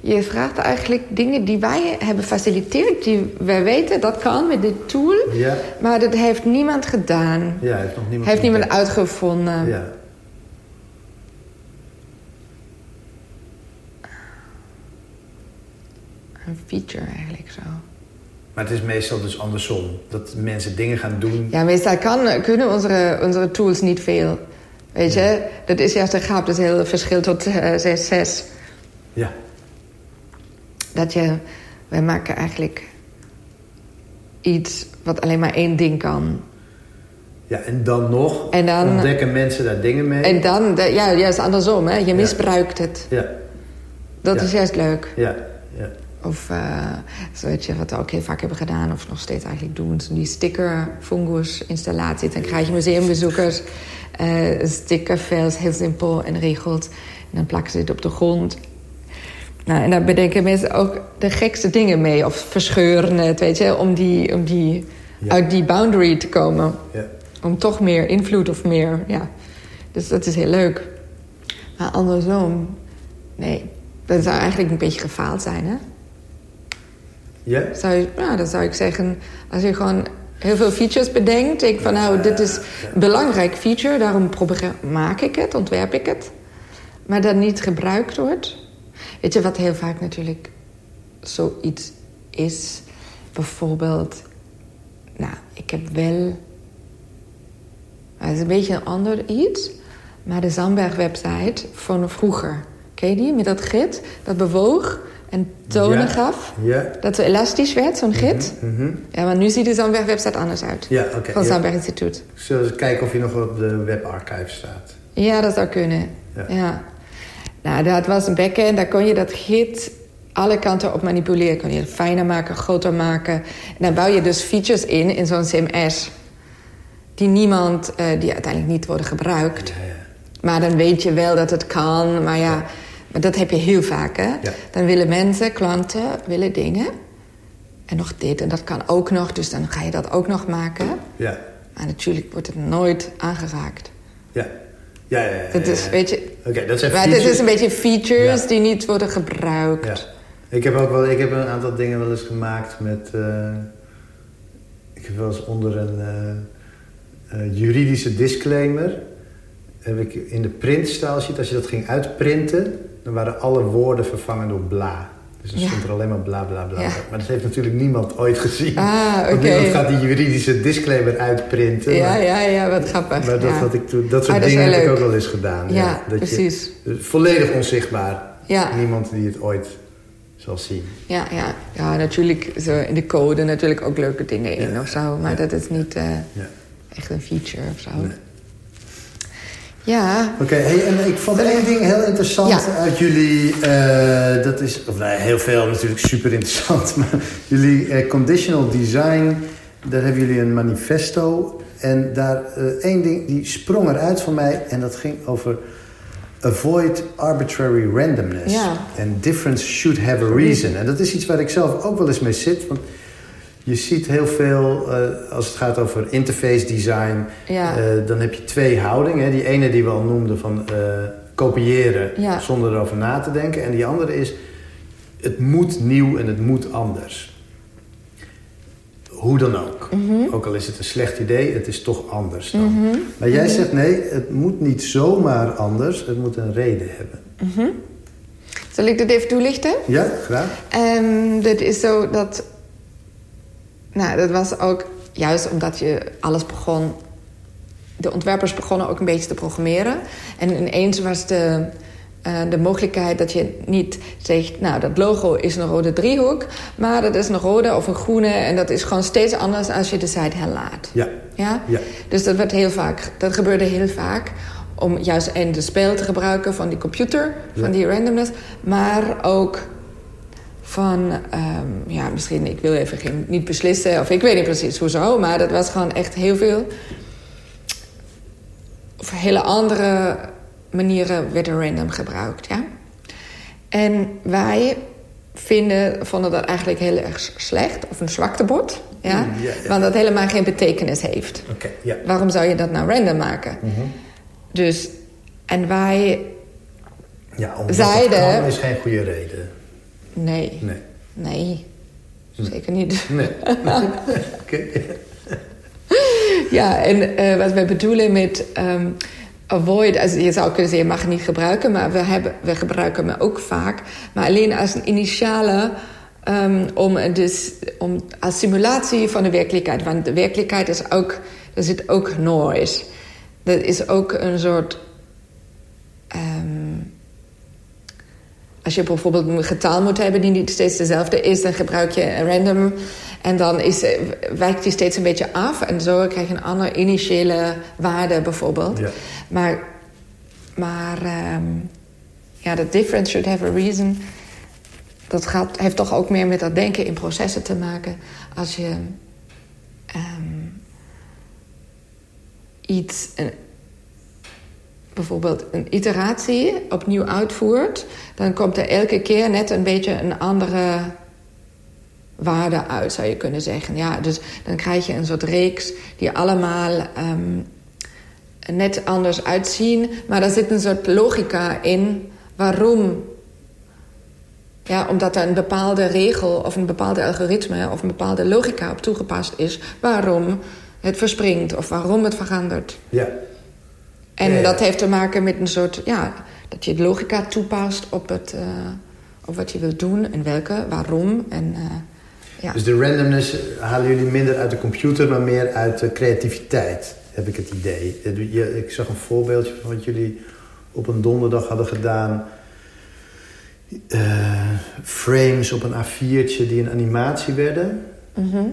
je vraagt eigenlijk dingen die wij hebben faciliteerd... die wij weten, dat kan met dit tool. Ja, Maar dat heeft niemand gedaan. ja heeft nog niemand Heeft niemand uitgevonden. Ja. Een feature eigenlijk zo. Maar het is meestal dus andersom. Dat mensen dingen gaan doen. Ja, meestal kan, kunnen onze, onze tools niet veel. Weet je? Dat is juist een grap. Dat heel verschil tot eh, CSS. Ja. Dat je... Wij maken eigenlijk iets wat alleen maar één ding kan. ja, en dan nog En dan- ontdekken mensen daar dingen mee. En dan, ja, juist andersom, hè? Je misbruikt het. Ja, Dat Ja. is juist leuk. ja, ja. Of uh, zoiets wat we ook heel vaak hebben gedaan, of nog steeds eigenlijk doen. Die sticker fungus installatie. Dan krijg je museumbezoekers. eh stickervels, heel simpel en regeld. En dan plakken ze dit op de grond. Nou, en daar bedenken mensen ook de gekste dingen mee. Of verscheuren het, weet je, om, die, om die, Ja. uit die boundary te komen. ja. Om toch meer invloed of meer, ja. Dus dat is heel leuk. Maar andersom, nee. Dat zou eigenlijk een beetje gefaald zijn, hè? Ja? Zou je, ja, dan zou ik zeggen, als je gewoon heel veel features bedenkt... denk van, nou, dit is een belangrijk feature... daarom maak ik het, ontwerp ik het. Maar dat niet gebruikt wordt. Weet je wat heel vaak natuurlijk zoiets is? Bijvoorbeeld, nou, ik heb wel... Het is een beetje een ander iets... maar de Zandberg-website van vroeger... Ken je die, met dat grid? Dat bewoog en tonen Ja. gaf. Ja. Dat zo elastisch werd, zo'n grid. Mhm. Ja, maar nu ziet de Zandberg-website anders uit. Ja, oké. Van het. Zandberg Instituut. Zullen we eens kijken of je nog op de webarchive staat? Ja, dat zou kunnen. Ja. Ja. Nou, dat was een backend. Daar kon je dat grid alle kanten op manipuleren. Kon je het fijner maken, groter maken. En dan bouw je dus features in, in zo'n CMS... die niemand, eh, die uiteindelijk niet worden gebruikt. Ja, ja. Maar dan weet je wel dat het kan. Maar ja, maar dat heb je heel vaak, hè? Dan willen mensen, klanten, willen dingen. En nog dit en dat kan ook nog. Dus dan ga je dat ook nog maken. Ja, Maar natuurlijk wordt het nooit aangeraakt. ja. Ja, ja, ja, Dat ja, is, weet je... Oké, dat zijn Maar het is een beetje features Ja. die niet worden gebruikt. Ja. Ik heb ook wel, ik heb een aantal dingen wel eens gemaakt met. eh, ik heb wel eens onder een eh, eh, juridische disclaimer. Heb ik in de printstyle sheet, als je dat ging uitprinten, dan waren alle woorden vervangen door bla. Dus dan Ja. stond er alleen maar bla bla bla. Ja. Maar dat heeft natuurlijk niemand ooit gezien. Ah, Want oké. niemand gaat die juridische disclaimer uitprinten. Ja, maar, ja, ja, wat grappig. maar dat, ja. had ik toen, dat Ah, soort dat dingen heb ik ook wel eens gedaan. Ja, dat je- precies. dus volledig onzichtbaar. Ja. Niemand die het ooit zal zien. Ja, ja. ja, natuurlijk zo in de code natuurlijk ook leuke dingen in of zo. Maar dat is niet... eh, echt een feature of zo. Ja. Oké, hey, en ik vond één ding heel interessant uit jullie. eh, dat is, of nee, heel veel natuurlijk super interessant. [laughs] Maar jullie eh, conditional design, daar hebben jullie een manifesto. En daar eh, één ding die sprong eruit van mij. En dat ging over avoid arbitrary randomness. Ja. And difference should have a reason. En dat is iets waar ik zelf ook wel eens mee zit. Want je ziet heel veel, eh, als het gaat over interface design... Ja. eh, dan heb je twee houdingen. Die ene die we al noemden van eh, kopiëren Ja. zonder erover na te denken. En die andere is, het moet nieuw en het moet anders. Hoe dan ook. Mhm. Ook al is het een slecht idee, het is toch anders dan. Maar jij zegt nee, het moet niet zomaar anders. Het moet een reden hebben. Zal ik dit even toelichten? Ja, graag. En dit is zo dat... Nou, dat was ook juist omdat je alles begon... De ontwerpers begonnen ook een beetje te programmeren. En ineens was de, eh, de mogelijkheid dat je niet zegt... nou, dat logo is een rode driehoek... maar dat is een rode of een groene... en dat is gewoon steeds anders als je de site herlaat. Ja. Ja? Ja. Dus dat, werd heel vaak, dat gebeurde heel vaak. Om juist en de spel te gebruiken van die computer, van die randomness. Maar ook van, ehm, ja, misschien, ik wil even geen, niet beslissen... of ik weet niet precies hoezo, maar dat was gewoon echt heel veel... Of hele andere manieren werden random gebruikt, ja. En wij vinden, vonden dat eigenlijk heel erg slecht, of een zwaktebod. Ja? Mm. Want dat helemaal geen betekenis heeft. Oké, ja. Waarom zou je dat nou random maken? Mhm. Dus, en wij, Ja, Zeiden- is geen goede reden. Nee, Nee. nee, zeker niet. Nee. [laughs] Oké. Ja, en eh, wat wij bedoelen met ehm, avoid... Also je zou kunnen zeggen, je mag het niet gebruiken... maar we, hebben, we gebruiken hem ook vaak. Maar alleen als een initiale... ehm, om, dus, om als simulatie van de werkelijkheid. Want de werkelijkheid is ook... Er zit ook noise. Dat is ook een soort... als je bijvoorbeeld een getal moet hebben die niet steeds dezelfde is, dan gebruik je een random. En dan is, eh, wijkt die steeds een beetje af. En zo krijg je een andere initiële waarde bijvoorbeeld. Ja. Maar, maar ehm, ja, de difference should have a reason. Dat gaat, heeft toch ook meer met dat denken in processen te maken. Als je ehm, iets, een, bijvoorbeeld een iteratie opnieuw uitvoert... dan komt er elke keer net een beetje een andere waarde uit, zou je kunnen zeggen. Ja, dus dan krijg je een soort reeks die allemaal ehm, net anders uitzien... maar daar zit een soort logica in waarom... Ja, omdat er een bepaalde regel of een bepaalde algoritme... of een bepaalde logica op toegepast is... waarom het verspringt of waarom het verandert. Ja. En Ja, ja. dat heeft te maken met een soort, ja, dat je de logica toepast op, het, eh, op wat je wilt doen en welke, waarom. En, eh, ja. Dus de randomness halen jullie minder uit de computer, maar meer uit de creativiteit, heb ik het idee. Ik zag een voorbeeldje van wat jullie op een donderdag hadden gedaan. Eh, frames op een A4'tje die een animatie werden. Mhm.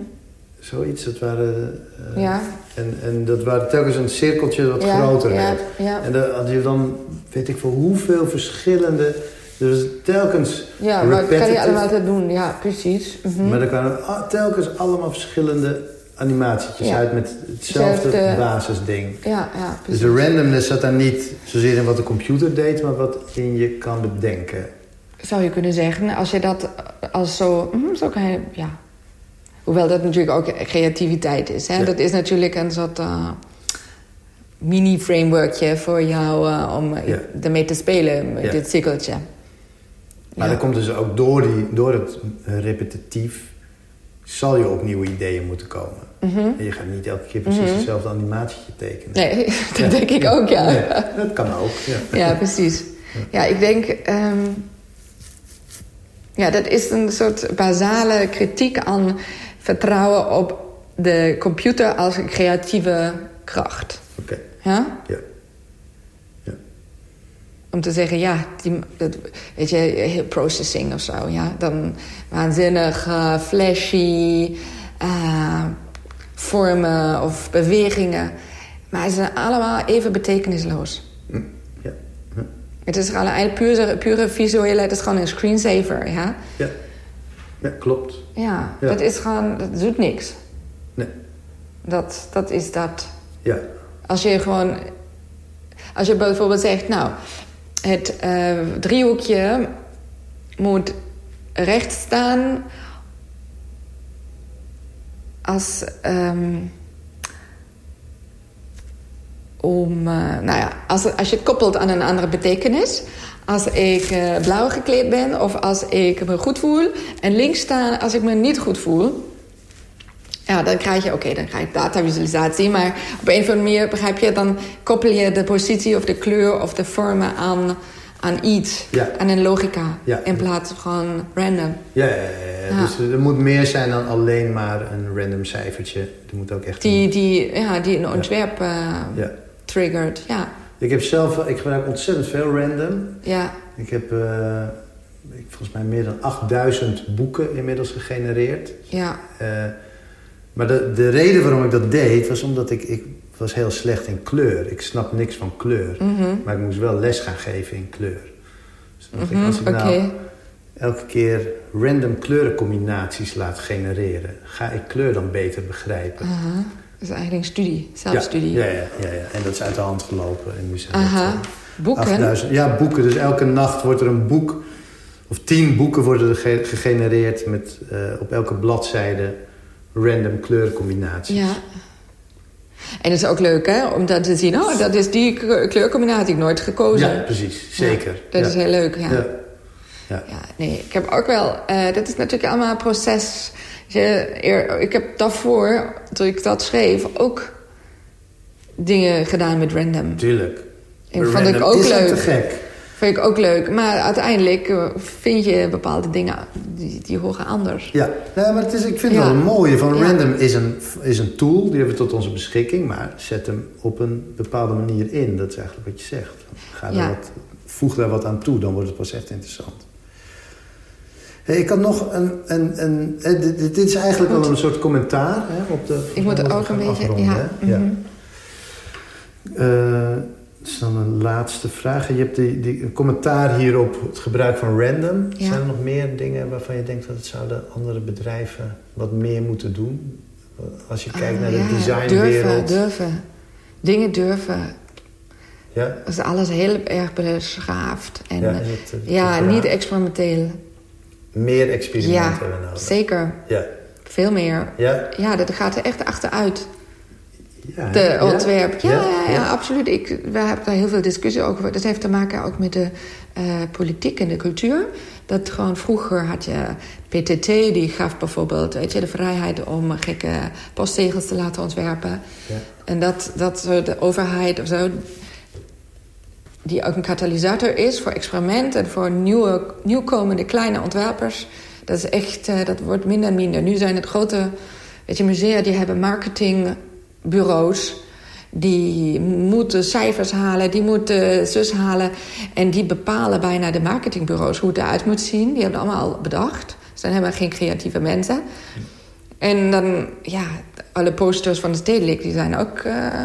Zoiets, dat waren... eh, Ja. En, en dat waren telkens een cirkeltje wat Ja, groter ja, werd. ja. En dan had je dan, weet ik veel, hoeveel verschillende... Dus telkens ja, maar dat kan je allemaal te doen, ja, precies. Mhm. maar er kwamen telkens allemaal verschillende animatietjes Ja. uit met hetzelfde basisding. Ja, ja, Dus precies. de randomness zat daar niet zozeer in wat de computer deed, maar wat in je kan bedenken. Zou je kunnen zeggen, als je dat als zo... mhm, zo kan je, ja. Hoewel dat natuurlijk ook creativiteit is. Hè? Ja. Dat is natuurlijk een soort eh, mini-frameworkje voor jou... eh, om eh, Ja. ermee te spelen met Ja. dit cirkeltje. Maar dat komt dus ook door, die, door het repetitief, zal je op nieuwe ideeën moeten komen. Mhm. En je gaat niet elke keer precies Mhm. hetzelfde animatietje tekenen. Nee, [laughs] dat denk ik ook, ja. Nee, dat kan ook, ja. Ja, precies. Ja, ik denk... ehm, ja, dat is een soort basale kritiek aan vertrouwen op de computer als een creatieve kracht. Oké, Ja? ja. ja. Om te zeggen, ja, die, dat, weet je, heel processing of zo, ja. Dan waanzinnig, eh, flashy, eh, vormen of bewegingen. Maar ze zijn allemaal even betekenisloos. Hm, Ja. Hm. Het is gewoon eigenlijk pure, pure visuele, het is gewoon een screensaver, ja. Ja. ja, klopt. Ja, Ja. dat is gewoon, dat doet niks. Nee. Dat, dat is dat. Ja. Als je gewoon, als je bijvoorbeeld zegt, nou, het eh, driehoekje moet recht staan als ehm, om, eh, nou ja, als, als je het koppelt aan een andere betekenis. Als ik eh, blauw gekleed ben of als ik me goed voel. En links staan als ik me niet goed voel. Ja, dan krijg je, oké, dan krijg je datavisualisatie. Maar op een of andere manier, begrijp je, dan koppel je de positie of de kleur of de vormen aan, aan iets. Ja. Aan een logica. Ja. In plaats van gewoon random. Ja. Dus er moet meer zijn dan alleen maar een random cijfertje. Er moet ook echt... Die, een- die, ja, die een ontwerp Ja. triggert. Ja, Ik heb zelf... Ik gebruik ontzettend veel random. ja, Ik heb eh, ik, volgens mij meer dan 8000 boeken inmiddels gegenereerd. ja. Eh, maar de, de reden waarom ik dat deed, was omdat ik, ik was heel slecht in kleur. Ik snap niks van kleur. Mhm. Maar ik moest wel les gaan geven in kleur. Dus dacht Mhm, ik, als ik nou elke keer random kleurencombinaties laat genereren... ga ik kleur dan beter begrijpen. Dat is eigenlijk een studie, zelfstudie. Ja, ja, ja, ja. En dat is uit de hand gelopen. En nu zijn Aha. eh, Boeken? 8000. Ja, boeken. Dus elke nacht wordt er een boek... of tien boeken worden er ge- gegenereerd... met eh, op elke bladzijde random kleurencombinaties. Ja. En het is ook leuk, hè? Om dat te zien. Oh, dat is die kleur- kleurcombinatie nooit gekozen. Ja, precies. Zeker. Ja, dat is heel leuk, ja. Ja. Ja. Ja, nee, ik heb ook wel... eh dat is natuurlijk allemaal een proces. Ik heb daarvoor, toen ik dat schreef, ook dingen gedaan met random. Tuurlijk. En Maar vond ik ook is leuk. te gek. Vind ik ook leuk. Maar uiteindelijk eh, vind je bepaalde dingen, die, die horen anders. Ja, nee, maar het is, ik vind het wel een mooie van Ja. random is een, is een tool, die hebben we tot onze beschikking, maar zet hem op een bepaalde manier in. Dat is eigenlijk wat je zegt. Ga er wat, voeg daar wat aan toe, dan wordt het pas echt interessant. Ik had nog een... een, een eh, dit, is eigenlijk wel een soort commentaar hè, op de... Ik moet we ook een beetje... afronden, Ja, mhm. Eh, is dan een laatste vraag. Je hebt die, die, een commentaar hier op het gebruik van random. Ja. Zijn er nog meer dingen waarvan je denkt dat het zouden andere bedrijven wat meer moeten doen? Als je kijkt Ah, naar de ja, designwereld. Durven, durven. Dingen durven. Ja? Dat is alles heel erg beschaafd. En Ja, het, eh, ja niet experimenteel. Meer experimenten Ja, hebben nodig. zeker. Ja. Veel meer. Ja? Ja, dat gaat er echt achteruit. Ja, De ja? ontwerp. Ja, ja, ja, absoluut. Ik, we hebben daar heel veel discussie over. Dat heeft te maken ook met de eh, politiek en de cultuur. Dat gewoon vroeger had je PTT, die gaf bijvoorbeeld weet je, de vrijheid om gekke postzegels te laten ontwerpen. Ja. En dat, dat de overheid of zo, die ook een katalysator is voor experiment en voor nieuwe, nieuwkomende kleine ontwerpers. Dat is echt, eh, dat wordt minder en minder. Nu zijn het grote, weet je, musea die hebben marketingbureaus. Die moeten cijfers halen, die moeten zus halen. En die bepalen bijna de marketingbureaus hoe het eruit moet zien. Die hebben het allemaal al bedacht. Ze zijn helemaal geen creatieve mensen. En dan, ja, alle posters van de stedelijk, die zijn ook eh,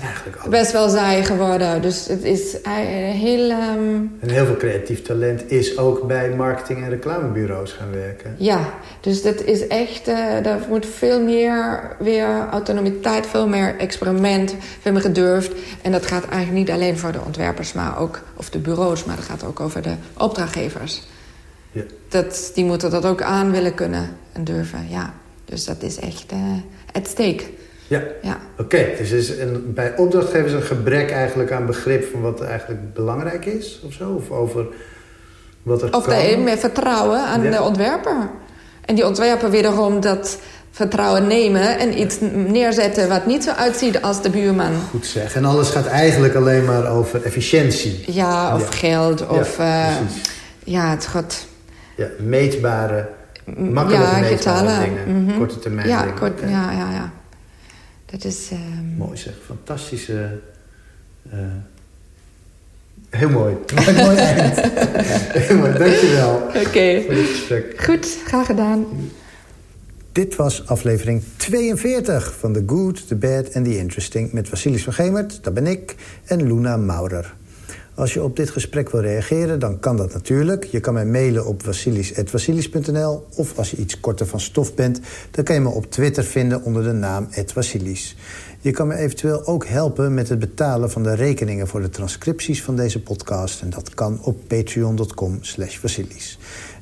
En eigenlijk ook. best wel saai geworden. Dus het is eh, heel... ehm, En heel veel creatief talent is ook bij marketing- en reclamebureaus gaan werken. ja, dus dat is echt... eh daar moet veel meer weer autonomiteit, veel meer experiment, veel meer gedurfd. En dat gaat eigenlijk niet alleen voor de ontwerpers, maar ook... of de bureaus, maar dat gaat ook over de opdrachtgevers. Ja. Dat, die moeten dat ook aan willen kunnen en durven, ja. Dus dat is echt eh at stake, Ja, ja. oké. Dus is een, bij opdrachtgevers een gebrek eigenlijk aan begrip van wat eigenlijk belangrijk is of zo? Of over wat er Of kan? de, meer vertrouwen aan Ja. de ontwerper. En die ontwerper wederom dat vertrouwen nemen... en iets neerzetten wat niet zo uitziet als de buurman. Goed zeg. En alles gaat eigenlijk alleen maar over efficiëntie. Ja, of Ja. geld, of... ja, eh, ja, het gaat... Ja, meetbare, makkelijk ja, meetbare getallen. dingen. Mhm. Korte termijn ja, dingen. kort, ja, ja, ja. Dat is... ehm, Mooi zeg. Fantastische... eh, heel mooi. [laughs] mooi, mooi eind. [laughs] heel mooi. Dankjewel Oké. voor dit gesprek. Goed, graag gedaan. Dit was aflevering 42 van The Good, The Bad and The Interesting... met Vasilis van Gemert, dat ben ik, en Luna Maurer. Als je op dit gesprek wil reageren, dan kan dat natuurlijk. Je kan mij mailen op vasilis.vasilis.nl... of als je iets korter van stof bent... dan kan je me op Twitter vinden onder de naam @vasilis. Je kan me eventueel ook helpen met het betalen van de rekeningen... voor de transcripties van deze podcast. En dat kan op patreon.com slash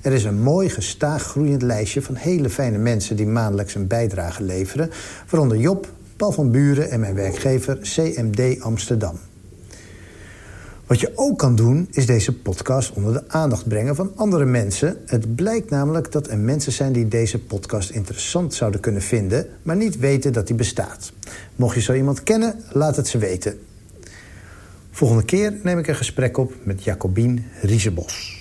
Er is een mooi gestaag groeiend lijstje van hele fijne mensen... die maandelijks een bijdrage leveren. Waaronder Job, Paul van Buren en mijn werkgever CMD Amsterdam. Wat je ook kan doen, is deze podcast onder de aandacht brengen van andere mensen. Het blijkt namelijk dat er mensen zijn die deze podcast interessant zouden kunnen vinden... maar niet weten dat die bestaat. Mocht je zo iemand kennen, laat het ze weten. Volgende keer neem ik een gesprek op met Jacobien Riesebos.